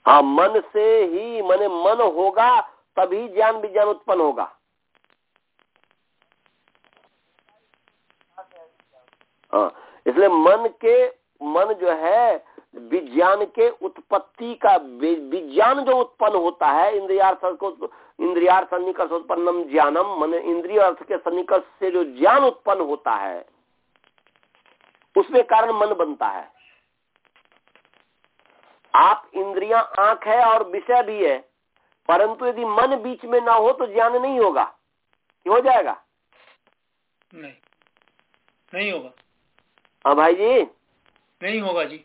हाँ मन से ही मने मन होगा, तभी ज्ञान विज्ञान उत्पन्न होगा। हाँ इसलिए मन के, मन जो है, विज्ञान के उत्पत्ति का विज्ञान जो उत्पन्न होता है, इंद्रियार्थ को इंद्रियार्थ सन्निकर्ष उत्पन्नम ज्ञानम मन इंद्रिय अर्थ के सन्निकर्ष से जो ज्ञान उत्पन्न होता है उसमें कारण मन बनता है। आप इंद्रियाँ आँख है और विषय भी है परंतु यदि मन बीच में ना हो तो ज्ञान नहीं होगा। हो जाएगा? नहीं। नहीं होगा। हाँ भाई जी? नहीं होगा जी।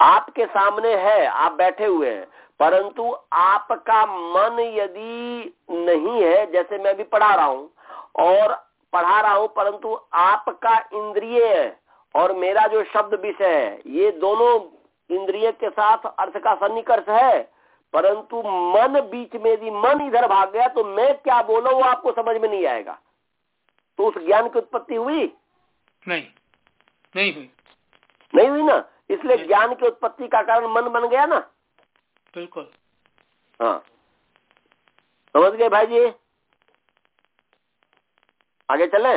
आपके सामने है आप बैठे हुए हैं। परंतु आपका मन यदि नहीं है जैसे मैं भी पढ़ा रहा हूँ और पढ़ा रहा हूँ परंतु आपका इंद्रिय और मेरा जो शब्द विषय है ये दोनों इंद्रिय के साथ अर्थ का सन्निकर्ष है परंतु मन बीच में यदि मन इधर भाग गया तो मैं क्या बोला वो आपको समझ में नहीं आएगा। तो उस ज्ञान की उत्पत्ति हुई? नहीं। नहीं हुई। नहीं हुई ना? इसलिए ज्ञान की उत्पत्ति का कारण मन बन गया ना? बिल्कुल। हाँ। समझ गए भाई जी आगे चले?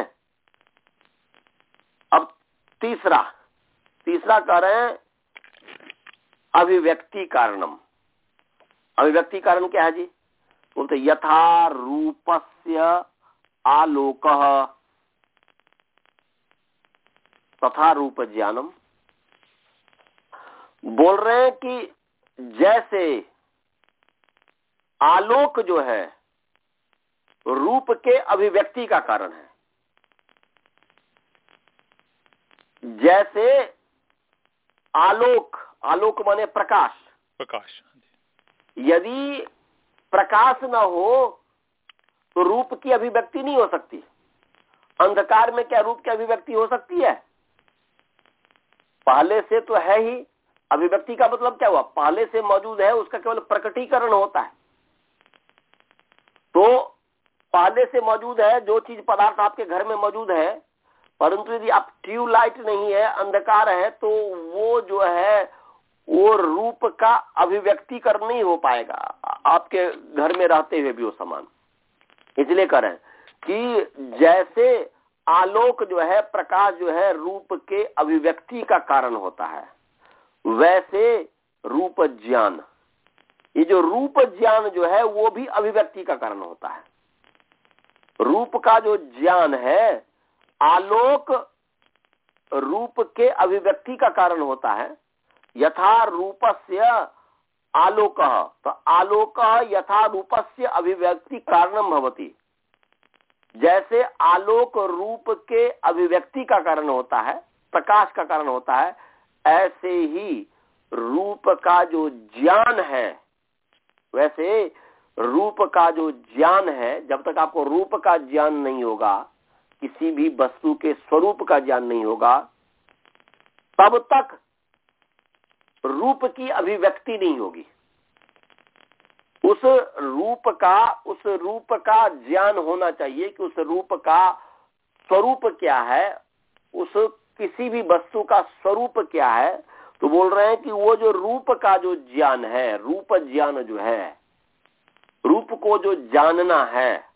अब तीसरा। तीसरा कह रहे हैं अभिव्यक्ति कारणम। अभिव्यक्ति कारण क्या है जी? बोलते यथा रूपस्य आलोक। तथा रूप ज्ञानम। बोल रहे हैं कि जैसे आलोक जो है रूप के अभिव्यक्ति का कारण है। जैसे आलोक आलोक माने प्रकाश। प्रकाश यदि प्रकाश न हो तो रूप की अभिव्यक्ति नहीं हो सकती। अंधकार में क्या रूप की अभिव्यक्ति हो सकती है? पहले से तो है ही अभिव्यक्ति का मतलब क्या हुआ? पहले से मौजूद है, उसका केवल प्रकटीकरण होता है। तो पहले से मौजूद है, जो चीज़ पदार्थ आपके घर में मौजूद है, परंतु यदि आप ट्यूबलाइट नहीं है, अंधकार है तो वो जो है, वो रूप का अभिव्यक्ति कर नहीं हो पाएगा। आपके घर में रहते हुए भी वो समान। इसलिए करें कि जैसे आलोक जो है, प्रकाश जो है, रूप के अभिव्यक्ति का कारण होता है। वैसे रूप ज्ञान। ये जो रूप ज्ञान जो है, वो भी अभिव्यक्ति का कारण होता है। रूप का जो ज्ञान है, आलोक रूप के अभिव्यक्ति का कारण होता है। यथा रूपस्य आलोक तो आलोक यथा रूपस्य अभिव्यक्ति कारणम भवती। जैसे आलोक रूप के अभिव्यक्ति का कारण होता है, प्रकाश का कारण होता है ऐसे ही रूप का जो ज्ञान है, वैसे रूप का जो ज्ञान है, जब तक आपको रूप का ज्ञान नहीं होगा, किसी भी वस्तु के स्वरूप का ज्ञान नहीं होगा, तब तक रूप की अभिव्यक्ति नहीं होगी। उस रूप का, उस रूप का ज्ञान होना चाहिए कि उस रूप का स्वरूप क्या है, उस किसी भी वस्तु का स्वरूप क्या है तो बोल रहे हैं कि वो जो रूप का जो ज्ञान है, रूप ज्ञान जो है, रूप को जो जानना है,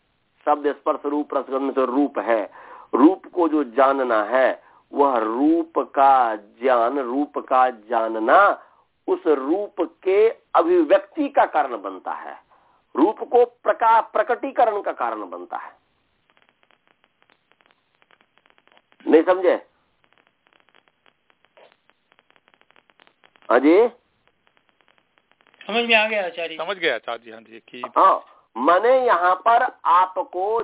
शब्द स्पर्श रूप रसगंध तो रूप है, रूप को जो जानना है, वह रूप का ज्ञान, रूप का जानना उस रूप के अभिव्यक्ति का कारण बनता है। रूप को प्रका, प्रकटीकरण का कारण बनता है। नहीं समझे? अजय समझ में आ गया आचार्य समझ गया आचार्य हाँ जी कि हाँ मैंने यहाँ पर आपको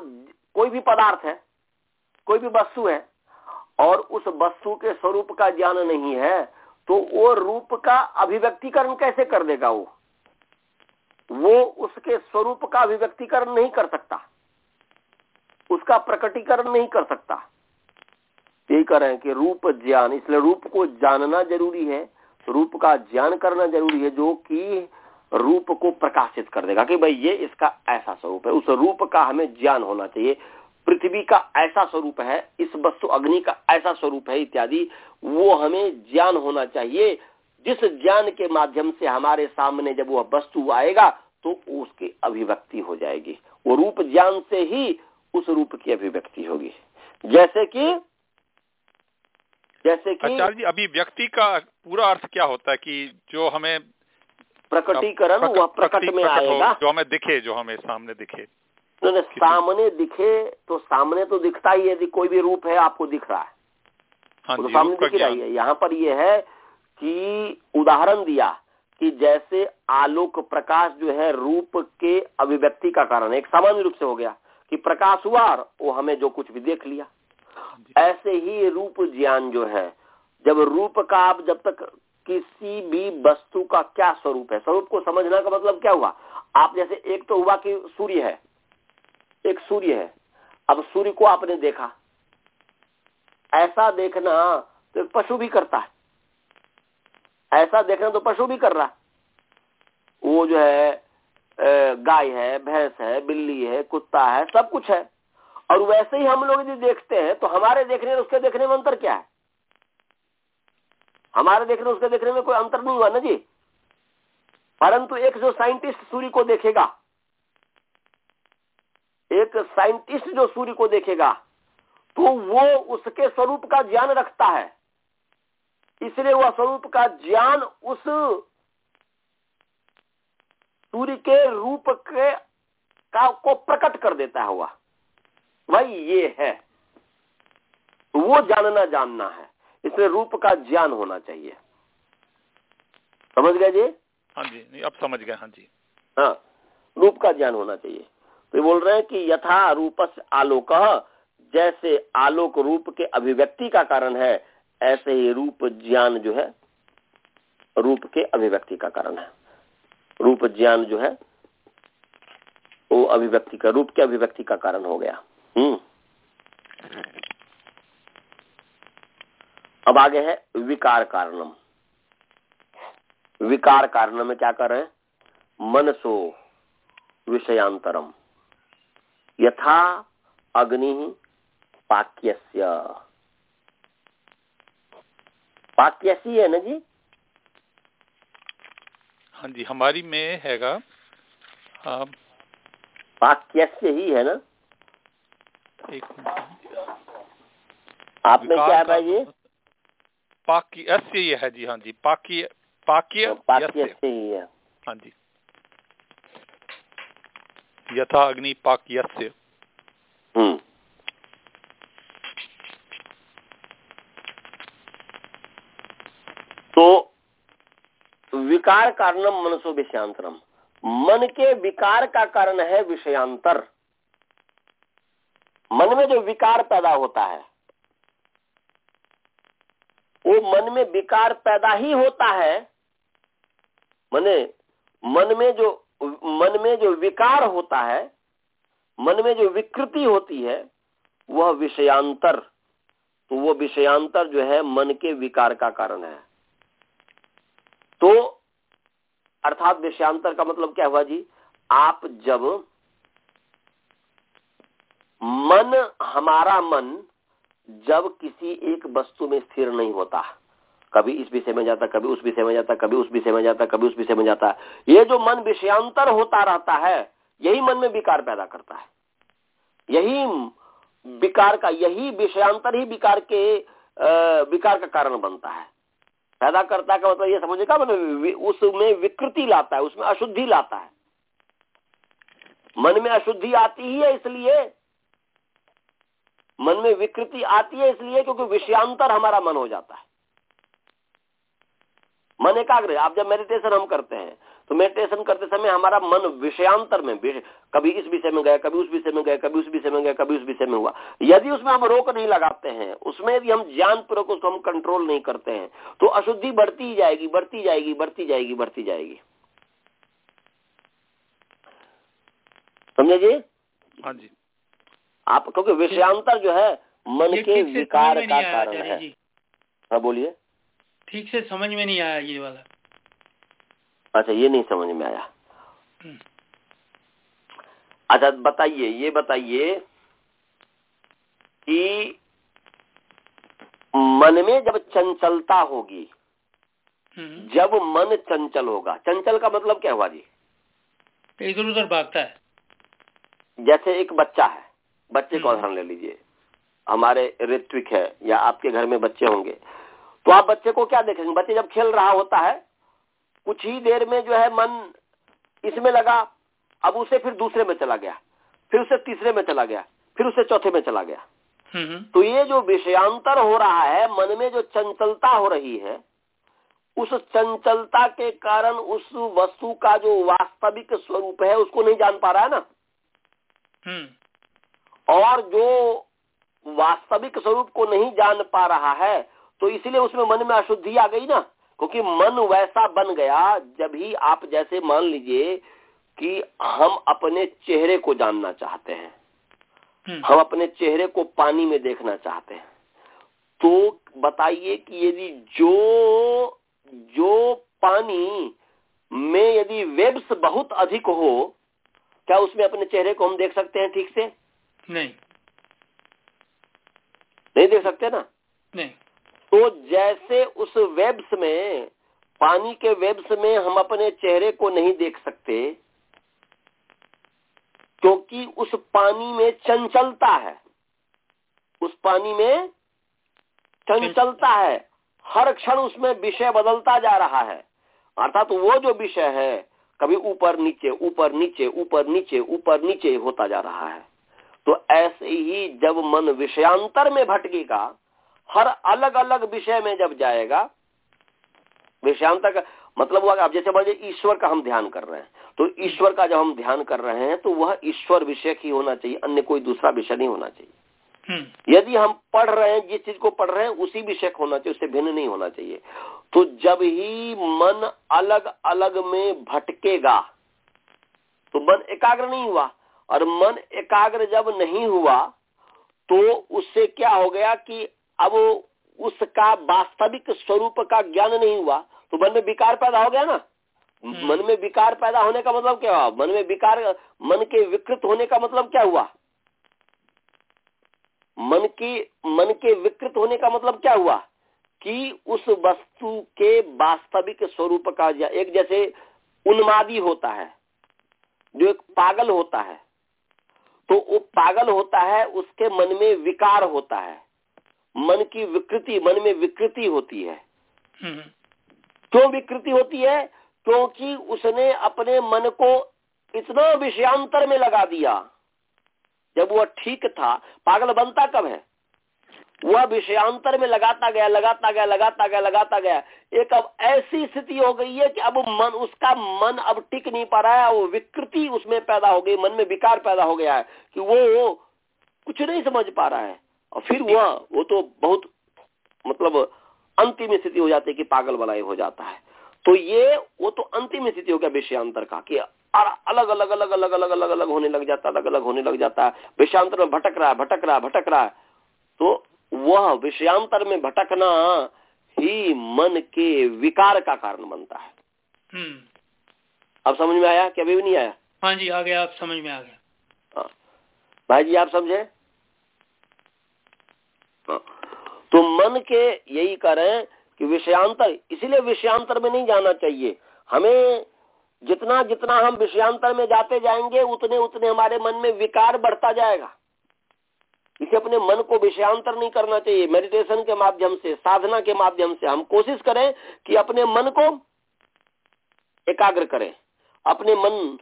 कोई भी पदार्थ है कोई भी वस्तु है और उस वस्तु के स्वरूप का ज्ञान नहीं है तो वो रूप का अभिव्यक्तिकरण कैसे कर देगा वो? वो उसके स्वरूप का अभिव्यक्तिकरण नहीं कर सकता। उसका प्रकटीकरण नहीं कर सकता। यही कर रहे हैं कि रूप ज्ञान इसलिए रूप को जानना ज़रूरी है। रूप का ज्ञान करना ज़रूरी है, जो कि रूप को प्रकाशित कर देगा कि भाई ये इसका ऐसा स्वरूप है। उस रूप का हमें ज्ञान होना चाहिए। पृथ्वी का ऐसा स्वरूप है, इस वस्तु अग्नि का ऐसा स्वरूप है, इत्यादि, वो हमें ज्ञान होना चाहिए। जिस ज्ञान के माध्यम से हमारे सामने जब वह वस्तु आएगा तो उसकी अभिव्यक्ति हो जाएगी। वो रूप ज्ञान से ही उस रूप की अभिव्यक्ति होगी। जैसे कि जैसे कि आचार्य जी अभिव्यक्ति का पूरा अर्थ क्या होता है कि जो हमें प्रकटीकरण वह प्रकट में आएगा। जो हमें दिखे जो हमें सामने दिखे। तो सामने दिखे तो सामने तो दिखता ही है यदि कोई भी रूप है आपको दिख रहा है। हाँ तो सामने दिख रही है यहाँ पर यह है कि उदाहरण दिया कि जैसे आलोक प्रकाश जो है रूप के अभिव्यक्ति का कारण एक सामान्य रूप से हो गया कि प्रकाश हुआ और वो हमें जो कुछ भी देख लिया। ऐसे ही रूप ज्ञान जो है, जब रूप का आप जब तक किसी भी वस्तु का क्या स्वरूप है, स्वरूप को समझना का मतलब क्या हुआ? आप जैसे एक तो हुआ कि सूर्य है, एक सूर्य है। अब सूर्य को आपने देखा। ऐसा देखना तो पशु भी करता है। ऐसा देखना तो पशु भी कर रहा वो जो है गाय है, भैंस है, बिल्ली है, कुत्ता है, सब कुछ है। और वैसे ही हम लोग यदि देखते हैं तो हमारे देखने और उसके देखने में अंतर क्या है? हमारे देखने उसके देखने में कोई अंतर नहीं हुआ ना जी? परंतु एक जो साइंटिस्ट सूर्य को देखेगा, एक साइंटिस्ट जो सूर्य को देखेगा तो वो उसके स्वरूप का ज्ञान रखता है। इसलिए वह स्वरूप का ज्ञान उस सूर्य के रूप के का, को प्रकट कर देता है वह। भाई ये है। वो जानना जानना है। इसमें रूप का ज्ञान होना चाहिए। समझ गए जी? हाँ जी नहीं अब समझ गए हाँ जी। हाँ रूप का ज्ञान होना चाहिए। तो ये बोल रहे हैं कि यथा रूपस आलोक जैसे आलोक रूप के अभिव्यक्ति का कारण है ऐसे ही रूप ज्ञान जो है रूप के अभिव्यक्ति का कारण है। रूप ज्ञान जो है वो अभिव्यक्ति का रूप के अभिव्यक्ति का कारण हो गया। अब आगे है विकार कारणम। विकार कारण में क्या कर रहे हैं? मनसो विषयांतरम। यथा अग्नि पाक्यस्य। पाक्यसी है ना जी? हाँ जी हमारी में हैगा। हाँ, पाक्यस्य ही है ना? एक मिनट। आप क्या है भाई ये पाकी अस्य ये है जी हाँ जी। पाकी पाक्य। से ही है। हाँ जी। यथा अग्नि पाक यस्य हम्म। तो विकार कारणम मनसो विषयांतरम। मन के विकार का कारण है विषयांतर। मन में जो विकार पैदा होता है, वो मन में विकार पैदा ही होता है। मने मन में जो, मन में जो विकार होता है, मन में जो विकृति होती है, वह विषयांतर। तो वो विषयांतर जो है, मन के विकार का कारण है। तो अर्थात विषयांतर का मतलब क्या हुआ जी? आप जब मन, हमारा मन जब किसी एक वस्तु में स्थिर नहीं होता, कभी इस विषय में जाता, कभी उस विषय में जाता, कभी उस विषय में जाता, कभी उस विषय में जाता, ये जो मन विषयांतर होता रहता है, यही मन में विकार पैदा करता है। यही विकार का, यही विषयांतर ही विकार के विकार का कारण बनता है। पैदा करता का मतलब ये समझेगा मतलब उसमें विकृति लाता है, उसमें अशुद्धि लाता है। मन में अशुद्धि आती ही है इसलिए मन में विकृति आती है इसलिए क्योंकि विषयांतर हमारा मन हो जाता है। मन एकाग्र आप जब मेडिटेशन हम करते हैं तो मेडिटेशन करते समय हमारा मन विषयांतर में कभी इस विषय में गया, कभी उस विषय में गया, कभी उस विषय में गया, कभी उस विषय में हुआ। यदि उसमें हम रोक नहीं लगाते हैं, उसमें यदि हम ज्ञान पूर्वक उसको हम कंट्रोल नहीं करते हैं तो अशुद्धि बढ़ती जाएगी बढ़ती जाएगी बढ़ती जाएगी बढ़ती जाएगी। समझे जी? हाँ जी। आप क्योंकि विषयांतर जो है मन के विकार का कारण है। हाँ बोलिए। ठीक से समझ में नहीं आया ये वाला। अच्छा ये नहीं समझ में आया। हम्म। अच्छा बताइए ये बताइए कि मन में जब चंचलता होगी हम्म। जब मन चंचल होगा चंचल का मतलब क्या हुआ जी? इधर उधर भागता है। जैसे एक बच्चा है। बच्चे को हम्म। उदाहरण ले लीजिए। हमारे ऋत्विक है या आपके घर में बच्चे होंगे। तो आप बच्चे को क्या देखेंगे? बच्चे जब खेल रहा होता है कुछ ही देर में जो है मन इसमें लगा अब उसे फिर दूसरे में चला गया फिर उसे तीसरे में चला गया फिर उसे चौथे में चला गया। हम्म, हम्म। तो ये जो विषयांतर हो रहा है मन में जो चंचलता हो रही है उस चंचलता के कारण उस वस्तु का जो वास्तविक स्वरूप है उसको नहीं जान पा रहा है ना? और जो वास्तविक स्वरूप को नहीं जान पा रहा है तो इसलिए उसमें मन में अशुद्धि आ गई ना क्योंकि मन वैसा बन गया जब ही आप जैसे मान लीजिए कि हम अपने चेहरे को जानना चाहते हैं हम्म। हम अपने चेहरे को पानी में देखना चाहते हैं तो बताइए कि यदि जो जो पानी में यदि वेब्स बहुत अधिक हो क्या उसमें अपने चेहरे को हम देख सकते हैं ठीक से नहीं। नहीं देख सकते ना? नहीं। तो जैसे उस वेब्स में पानी के वेब्स में हम अपने चेहरे को नहीं देख सकते क्योंकि उस पानी में चंचलता है। उस पानी में चंचलता है। हर क्षण उसमें विषय बदलता जा रहा है। अर्थात तो वो जो विषय है कभी ऊपर नीचे ऊपर नीचे ऊपर नीचे ऊपर नीचे होता जा रहा है। तो ऐसे ही जब मन विषयांतर में भटकेगा हर अलग अलग विषय में जब जाएगा विषयांतर का मतलब हुआ आप जैसे बोले ईश्वर का हम ध्यान कर रहे हैं तो ईश्वर का जब हम ध्यान कर रहे हैं तो वह ईश्वर विषय ही होना चाहिए अन्य कोई दूसरा विषय नहीं होना चाहिए। हम्म। यदि हम पढ़ रहे हैं जिस चीज़ को पढ़ रहे हैं उसी विषय को होना चाहिए उससे भिन्न नहीं होना चाहिए। तो जब ही मन अलग अलग में भटकेगा तो मन एकाग्र नहीं हुआ। और मन एकाग्र जब नहीं हुआ तो उससे क्या हो गया कि अब उसका वास्तविक स्वरूप का ज्ञान नहीं हुआ तो मन में विकार पैदा हो गया ना? हम्म। मन में विकार पैदा होने का मतलब क्या हुआ? मन में विकार मन के विकृत होने का मतलब क्या हुआ? मन की मन के विकृत होने का मतलब क्या हुआ? कि उस वस्तु के वास्तविक स्वरूप का एक जैसे उन्मादी होता है जो एक पागल होता है तो वो पागल होता है उसके मन में विकार होता है। मन की विकृति मन में विकृति होती है। हम्म। क्यों विकृति होती है? क्योंकि उसने अपने मन को इतना विषयांतर में लगा दिया। जब वह ठीक था पागल बनता कब है? वह विषयांतर में लगाता गया लगाता गया लगाता गया लगाता गया। एक अब ऐसी स्थिति हो गई है कि अब मन उसका मन अब टिक नहीं पा रहा है वो विकृति उसमें पैदा हो गई मन में विकार पैदा हो गया है कि वो, वो कुछ नहीं समझ पा रहा है। और फिर वह वो तो बहुत मतलब अंतिम स्थिति हो जाती है कि पागल बनाए हो जाता है। तो ये वो तो अंतिम स्थिति हो गया विषयांतर का कि अलग अलग अलग अलग अलग अलग अलग होने लग जाता है अलग अलग होने लग जाता है। विषयांतर में भटक रहा है भटक रहा है भटक रहा है। तो वह विषयांतर में भटकना ही मन के विकार का कारण बनता है। हम्म। अब समझ में आया क्या अभी भी नहीं आया? हाँ जी आ गया आप समझ में आ गया। हाँ। भाई जी आप समझे? हाँ। तो मन के यही करें कि विषयांतर इसीलिए विषयांतर में नहीं जाना चाहिए। हमें जितना जितना हम विषयांतर में जाते जाएँगे उतने उतने हमारे मन में विकार बढ़ता जाएगा। इसे अपने मन को विषयांतर नहीं करना चाहिए। मेडिटेशन के माध्यम से, साधना के माध्यम से हम कोशिश करें कि अपने मन को एकाग्र करें। अपने मन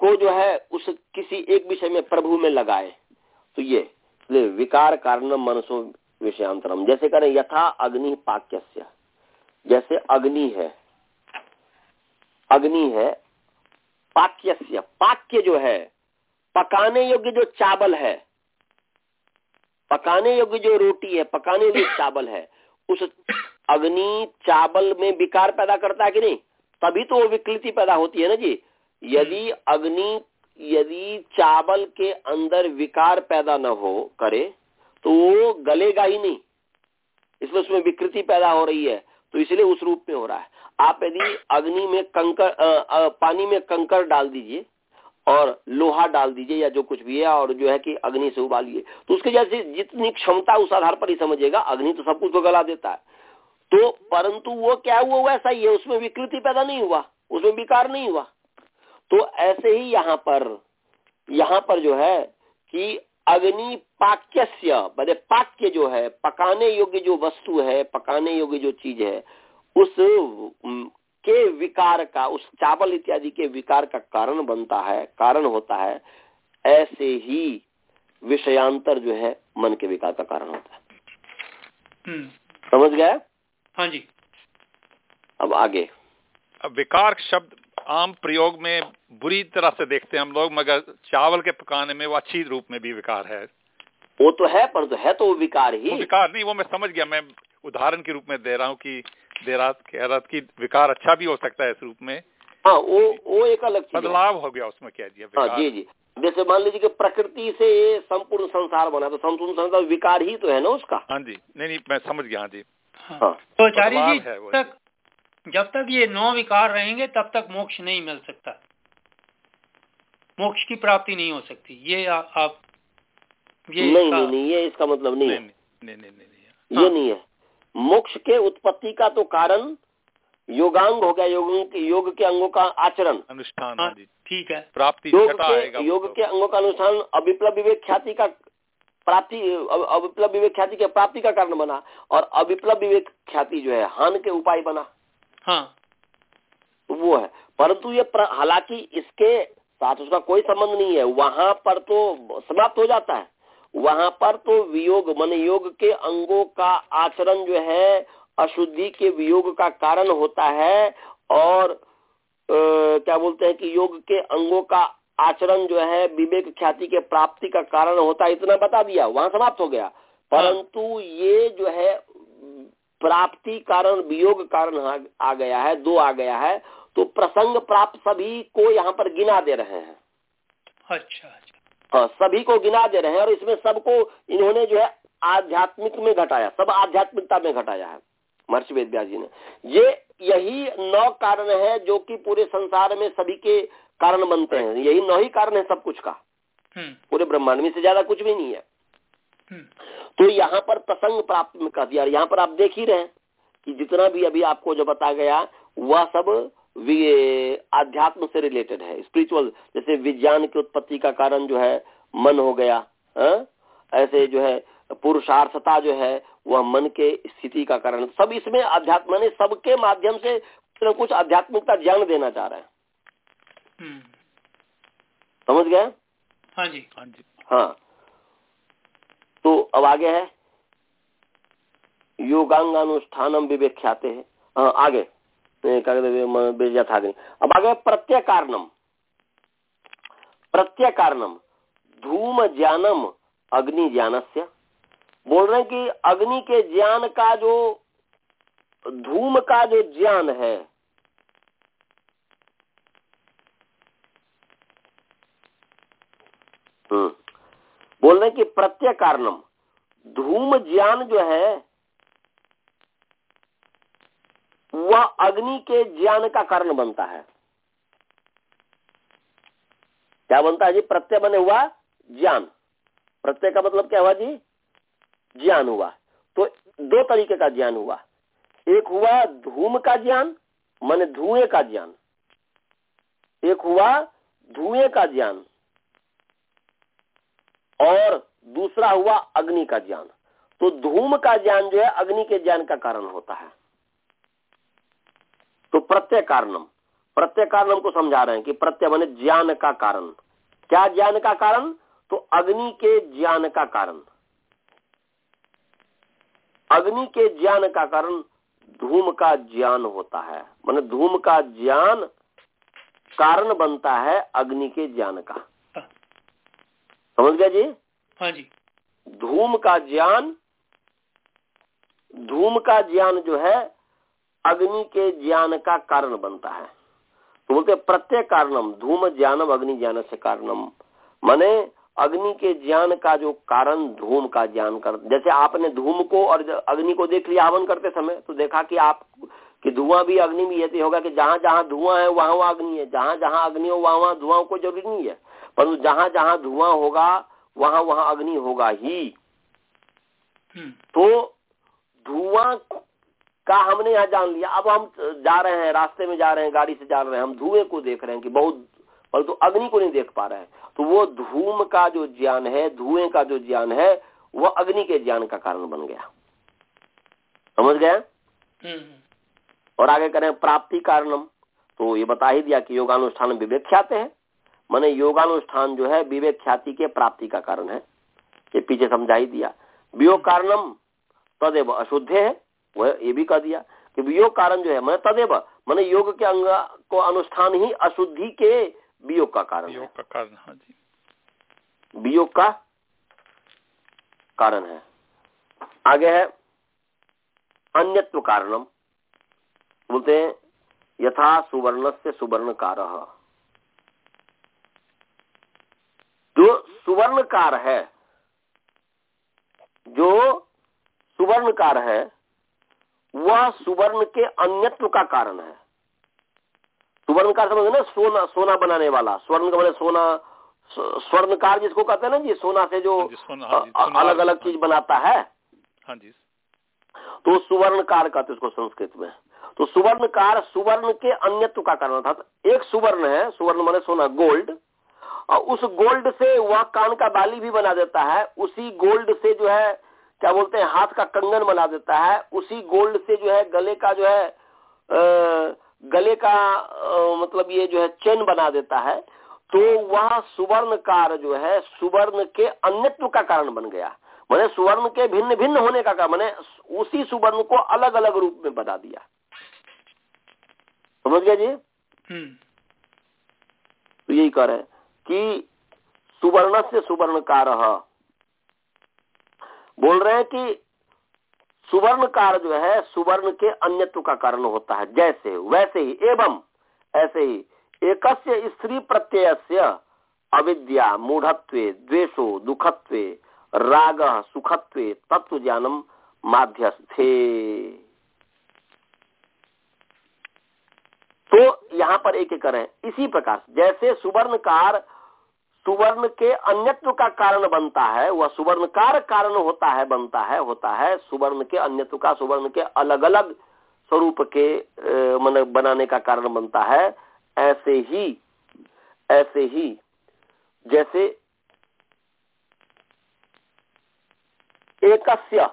को जो है उस किसी एक विषय में प्रभु में लगाए। तो ये तो विकार कारण मनसो विषयांतरम। जैसे करें, यथा अग्नि पाक्य जैसे अग्नि है अग्नि है पाक्य पाक्य जो है, पकाने योग्य जो चावल है पकाने योग्य जो रोटी है पकाने योग्य चावल है उस अग्नि चावल में विकार पैदा करता है कि नहीं? तभी तो वो विकृति पैदा होती है ना जी। यदि अग्नि यदि चावल के अंदर विकार पैदा न हो करे तो वो गलेगा ही नहीं। इसमें उसमें विकृति पैदा हो रही है तो इसलिए उस रूप में हो रहा है। आप यदि अग्नि में कंकर आ, आ, पानी में कंकर डाल दीजिए और लोहा डाल दीजिए या जो कुछ भी है, और जो है कि अग्नि से उबालिए। तो उसके जैसे जितनी क्षमता उस आधार पर ही समझेगा, अग्नि तो सब कुछ को गला देता है। तो परंतु वो क्या हुआ, वैसा ही है, उसमें विकृति पैदा नहीं हुआ, उसमें विकार नहीं हुआ। तो ऐसे ही यहाँ पर यहाँ पर जो है कि अग्नि पाक्य बड़े पाक्य जो है, पकाने योग्य जो वस्तु है, पकाने योग्य जो चीज़ है, उस के विकार का उस चावल इत्यादि के विकार का कारण बनता है कारण होता है ऐसे ही विषयांतर जो है मन के विकार का कारण होता है। हम्म। समझ गया हाँ जी। अब आगे। अब विकार शब्द आम प्रयोग में बुरी तरह से देखते हैं हम लोग मगर चावल के पकाने में वो अच्छी रूप में भी विकार है। वो तो है पर तो है तो वो विकार ही। वो विकार नहीं वो मैं समझ गया मैं उदाहरण के रूप में दे रहा हूँ कि दे रहा कह रहा कि विकार अच्छा भी हो सकता है इस रूप में। हाँ वो वो एक अलग बदलाव हो गया उसमें कह दिया हाँ जी जी। जैसे मान लीजिए कि प्रकृति से संपूर्ण संसार बना तो संपूर्ण संसार विकार ही तो है ना उसका? हाँ जी। नहीं नहीं मैं समझ गया हाँ जी। हाँ। तो आचार्य जी तक जब तक ये नौ विकार रहेंगे तब तक मोक्ष नहीं मिल सकता। मोक्ष की प्राप्ति नहीं हो सकती। ये आ, आप ये नहीं नहीं नहीं ये इसका मतलब नहीं, नहीं है नहीं नहीं नहीं, नहीं ये नहीं है। मोक्ष के उत्पत्ति का तो कारण योगांग हो गया योग योग के अंगों का आचरण। अनुष्ठान हाँ ठीक है। प्राप्ति योग के योग तो। के अंगों का अनुष्ठान अविप्लव विवेक ख्याति का प्राप्ति अविप्लव विवेक ख्याति के प्राप्ति का कारण बना और अविप्लव विवेक ख्याति जो है हान के उपाय बना। हाँ। तो वो है। परंतु ये हालाँकि इसके साथ उसका कोई संबंध नहीं है। वहाँ पर तो समाप्त हो जाता है। वहाँ पर तो वियोग मन योग के अंगों का आचरण जो है अशुद्धि के वियोग का कारण होता है और आ, क्या बोलते हैं कि योग के अंगों का आचरण जो है विवेक ख्याति के प्राप्ति का कारण होता है इतना बता दिया वहाँ समाप्त हो गया। परंतु ये जो है प्राप्ति कारण वियोग कारण आ गया है दो आ गया है तो प्रसंग प्राप्त सभी को यहाँ पर गिना दे रहे हैं। अच्छा अच्छा हाँ सभी को गिना दे रहे हैं और इसमें सबको इन्होंने जो है आध्यात्मिक में घटाया सब आध्यात्मिकता में घटाया है महर्षि वेद व्यास जी ने ये यही नौ कारण है जो कि पूरे संसार में सभी के कारण बनते हैं यही नौ ही कारण है सब कुछ का हम्म। पूरे ब्रह्मांड में से ज़्यादा कुछ भी नहीं है हम्म। तो यहाँ पर प्रसंग प्राप्त में कह दिया यहाँ पर आप देख ही रहे कि जितना भी अभी आपको जो बताया गया वह सब आध्यात्म से रिलेटेड है। स्पिरिचुअल जैसे विज्ञान की उत्पत्ति का कारण जो है मन हो गया हा? ऐसे जो है पुरुषार्थता जो है वह मन के स्थिति का कारण। सब इसमें अध्यात्म ने सबके माध्यम से कुछ आध्यात्मिकता ज्ञान देना चाह रहे हैं। हम्म। समझ गए? हाँ जी। हाँ जी। हाँ। तो अब आगे है। योगांगानुष्ठानम विवेख्याते है। हाँ आगे। यथाग्नि अब आगे प्रत्यय कारणम प्रत्यय धूम ज्ञानम अग्नि ज्ञान बोल रहे हैं कि अग्नि के ज्ञान का जो धूम का जो ज्ञान है बोल रहे हैं कि प्रत्यय कारणम धूम ज्ञान जो है वह अग्नि के ज्ञान का कारण बनता है। क्या बनता है जी? प्रत्यय बने हुआ ज्ञान। प्रत्यय का मतलब क्या हुआ जी? ज्ञान हुआ। तो दो तरीके का ज्ञान हुआ। एक हुआ धूम का ज्ञान, माने धुएँ का ज्ञान। एक हुआ धुएँ का ज्ञान। और दूसरा हुआ अग्नि का ज्ञान। तो धूम का ज्ञान जो है अग्नि के ज्ञान का कारण होता है। तो प्रत्यय कारणम। प्रत्यय कारणम को समझा रहे हैं कि प्रत्यय बने ज्ञान का कारण। क्या ज्ञान का कारण? तो अग्नि के ज्ञान का कारण। अग्नि के ज्ञान का कारण धूम का ज्ञान होता है। मान धूम का ज्ञान कारण बनता है अग्नि के ज्ञान का। समझ गया जी? हाँ जी। धूम का ज्ञान धूम का ज्ञान जो है अग्नि के ज्ञान का कारण बनता है। तो बोलते प्रत्येक कारणम धूम ज्ञानम अग्नि ज्ञान से कारणम। माने अग्नि के ज्ञान का जो कारण धूम का ज्ञान कर जैसे आपने धूम को और अग्नि को देख लिया हवन करते समय तो देखा कि आप कि धुआँ भी अग्नि भी ऐसे होगा कि जहाँ जहाँ धुआँ है वहाँ वहाँ अग्नि है। जहाँ जहाँ अग्नि हो वहाँ वहाँ धुआँ को ज़रूरी नहीं है। परंतु जहाँ जहाँ धुआँ होगा वहाँ वहाँ अग्नि होगा ही। हम्म। तो धुआँ का हमने यहाँ जान लिया। अब हम जा रहे हैं रास्ते में जा रहे हैं गाड़ी से जा रहे हैं हम धुएँ को देख रहे हैं कि बहुत परंतु तो अग्नि को नहीं देख पा रहे हैं। तो वो धूम का जो ज्ञान है धुएँ का जो ज्ञान है वह अग्नि के ज्ञान का कारण बन गया। समझ गए? हम्म। और आगे करें प्राप्ति कारणम। तो ये बता ही दिया कि योगानुष्ठान विवेक ख्याते हैं। मैंने योगानुष्ठान जो है विवेक ख्याति के प्राप्ति का कारण है। ये पीछे समझा ही दिया। वियोग कारणम तदेव अशुद्ध है। वह ये भी कह दिया कि वियोग कारण जो है मैंने तदेव मैंने योग के अंग को अनुष्ठान ही अशुद्धि के वियोग का कारण योग का कारण हाँ जी। वियोग का कारण है। आगे है अन्यत्व कारणम। बोलते हैं यथा सुवर्ण से सुवर्ण कार जो सुवर्णकार है जो सुवर्णकार है वह सुवर्ण के अन्यत्व का कारण है। सुवर्ण सुवर्णकार समझ ना सोना सोना बनाने वाला। स्वर्ण का मैंने सोना स्वर्णकार जिसको कहते हैं ना जी सोना से जो हाँ अलग अलग चीज़ बनाता है। हाँ जी। तो सुवर्णकार कहते उसको संस्कृत में। तो सुवर्णकार सुवर्ण के अन्यत्व का कारण था एक सुवर्ण है सुवर्ण माने सोना गोल्ड। और उस गोल्ड से वह कान का बाली भी बना देता है। उसी गोल्ड से जो है क्या बोलते हैं हाथ का कंगन बना देता है। उसी गोल्ड से जो है गले का जो है आ, गले का आ, मतलब ये जो है चेन बना देता है। तो वह सुवर्ण कार जो है सुवर्ण के अन्यत्व का कारण बन गया। मैंने सुवर्ण के भिन्न भिन्न होने का कारण मैंने उसी सुवर्ण को अलग अलग रूप में बता दिया। समझ गया जी? हम्म। तो यही कह रहे हैं कि सुवर्ण से सुवर्ण कार बोल रहे हैं कि सुवर्ण कार जो है, सुवर्ण के अन्यत्व का कारण होता है। जैसे, वैसे ही, एवं ऐसे ही एक स्त्री प्रत्यय अविद्या, मूढ़त्व, द्वेषो, दुखत्व, राग, सुखत्व तत्व ज्ञानम माध्यस्थे। तो यहाँ पर एक एक करें। इसी प्रकार, जैसे सुवर्णकार सुवर्ण के अन्यत्व का कारण बनता है, वह सुवर्णकार कारण होता है, बनता है, होता है। सुवर्ण के अन्यत्व का, सुवर्ण के अलग अलग स्वरूप के मन बनाने का कारण बनता है। ऐसे ही ऐसे ही, जैसे एकस्य,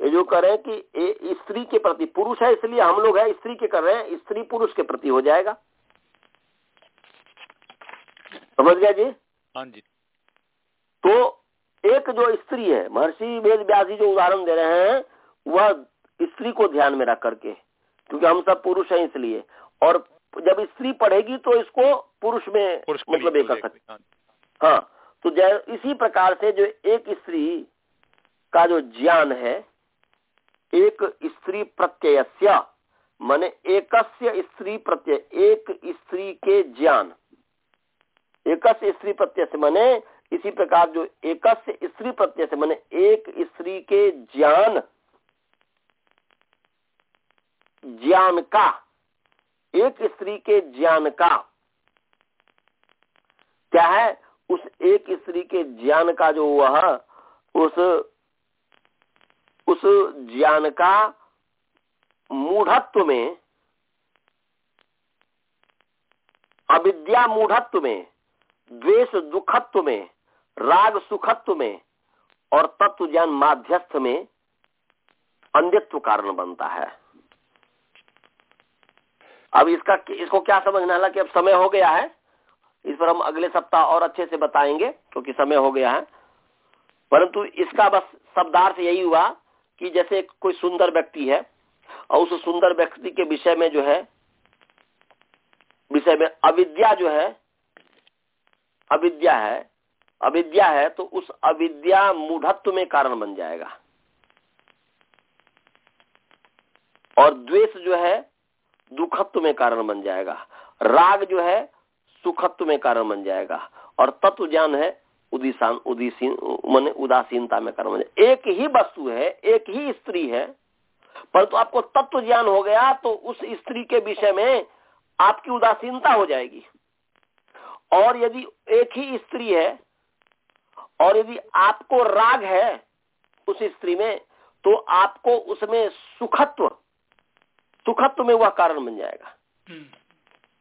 ये जो करें कि स्त्री के प्रति, पुरुष है इसलिए हम लोग है, स्त्री के कर रहे हैं, स्त्री पुरुष के प्रति हो जाएगा। समझ गया जी? हाँ जी। तो एक जो स्त्री है महर्षि वेद व्यासी जो उदाहरण दे रहे हैं वह स्त्री को ध्यान में रख करके क्योंकि हम सब पुरुष हैं इसलिए और जब स्त्री पढ़ेगी तो इसको पुरुष में पुरुष मतलब एक कर हाँ। तो इसी प्रकार से जो एक स्त्री का जो ज्ञान है एक स्त्री प्रत्यय माने एकस्य स्त्री प्रत्यय एक स्त्री के ज्ञान। एकस्य स्त्री प्रत्यय से मने, इसी प्रकार जो एकस्य स्त्री प्रत्यय से मने, एक स्त्री के ज्ञान ज्ञान का, एक स्त्री के ज्ञान का। क्या है? उस एक स्त्री के ज्ञान का जो वह, उस उस ज्ञान का मूढ़त्व में, अविद्या मूढ़त्व में द्वेष दुखत्व में, राग सुखत्व में और तत्व ज्ञान माध्यस्थ में अंधित्व कारण बनता है। अब इसका इसको क्या समझना है? कि अब समय हो गया है। इस पर हम अगले सप्ताह और अच्छे से बताएँगे, क्योंकि समय हो गया है। परंतु इसका बस शब्दार्थ यही हुआ कि जैसे कोई सुंदर व्यक्ति है, और उस सुंदर व्यक्ति के विषय में जो है, विषय में अविद्या जो है अविद्या है अविद्या है तो उस अविद्या मूढ़त्व में कारण बन जाएगा। और द्वेष जो है, दुखत्व में कारण बन जाएगा। राग जो है, सुखत्व में कारण बन जाएगा। और तत्व ज्ञान है उदिशान उदिसीन, मन उदासीनता में कारण बन जाएगा। एक ही वस्तु है, एक ही स्त्री है, परंतु तो आपको तत्व ज्ञान हो गया तो उस स्त्री के विषय में आपकी उदासीनता हो जाएगी। और यदि एक ही स्त्री है और यदि आपको राग है उस स्त्री में तो आपको उसमें सुखत्व सुखत्व में वह कारण बन जाएगा। हम्म।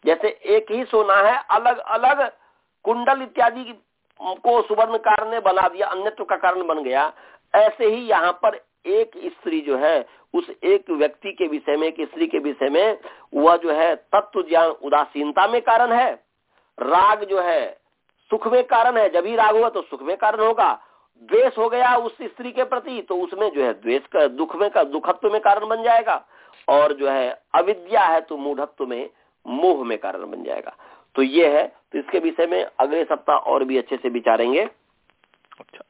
जैसे एक ही सोना है अलग अलग कुंडल इत्यादि को सुवर्ण कारण ने बना दिया अन्यत्व का कारण बन गया। ऐसे ही यहाँ पर एक स्त्री जो है उस एक व्यक्ति के विषय में एक स्त्री के विषय में वह जो है तत्व ज्ञान उदासीनता में कारण है। राग जो है सुख में कारण है। जब ही राग हुआ तो सुख में कारण होगा। द्वेष हो गया उस स्त्री के प्रति तो उसमें जो है द्वेष का दुख में का दुखत्व में कारण बन जाएगा। और जो है अविद्या है तो मूढ़त्व में मोह में कारण बन जाएगा। तो ये है। तो इसके विषय में अगले सप्ताह और भी अच्छे से विचारेंगे। अच्छा।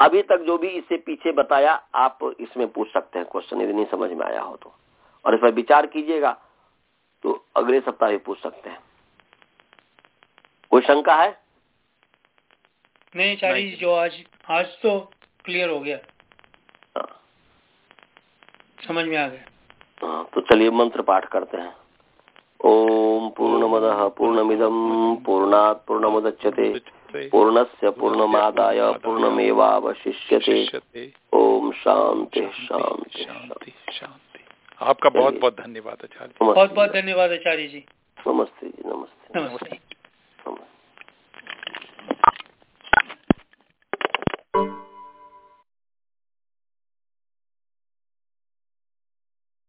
अभी तक जो भी इससे पीछे बताया आप इसमें पूछ सकते हैं क्वेश्चन यदि नहीं समझ में आया हो तो। और इस पर विचार कीजिएगा तो अगले सप्ताह भी पूछ सकते हैं। कोई शंका है? नहीं चारी नहीं। जो आज आज तो क्लियर हो गया। हाँ, समझ में आ गया। हाँ, तो चलिए मंत्र पाठ करते हैं। ओम पूर्ण पूर्णमद पूर्णमिदम पूर्णात पूर्णमुदच्यते पूर्णस्य पूर्णमादाय पूर्णमेवावशिष्यते। शिष्यते। ओम शांति शांति शांति शांति आपका बहुत बहुत धन्यवाद आचार्य बहुत बहुत धन्यवाद आचार्य जी। नमस्ते जी नमस्ते। नमस्ते।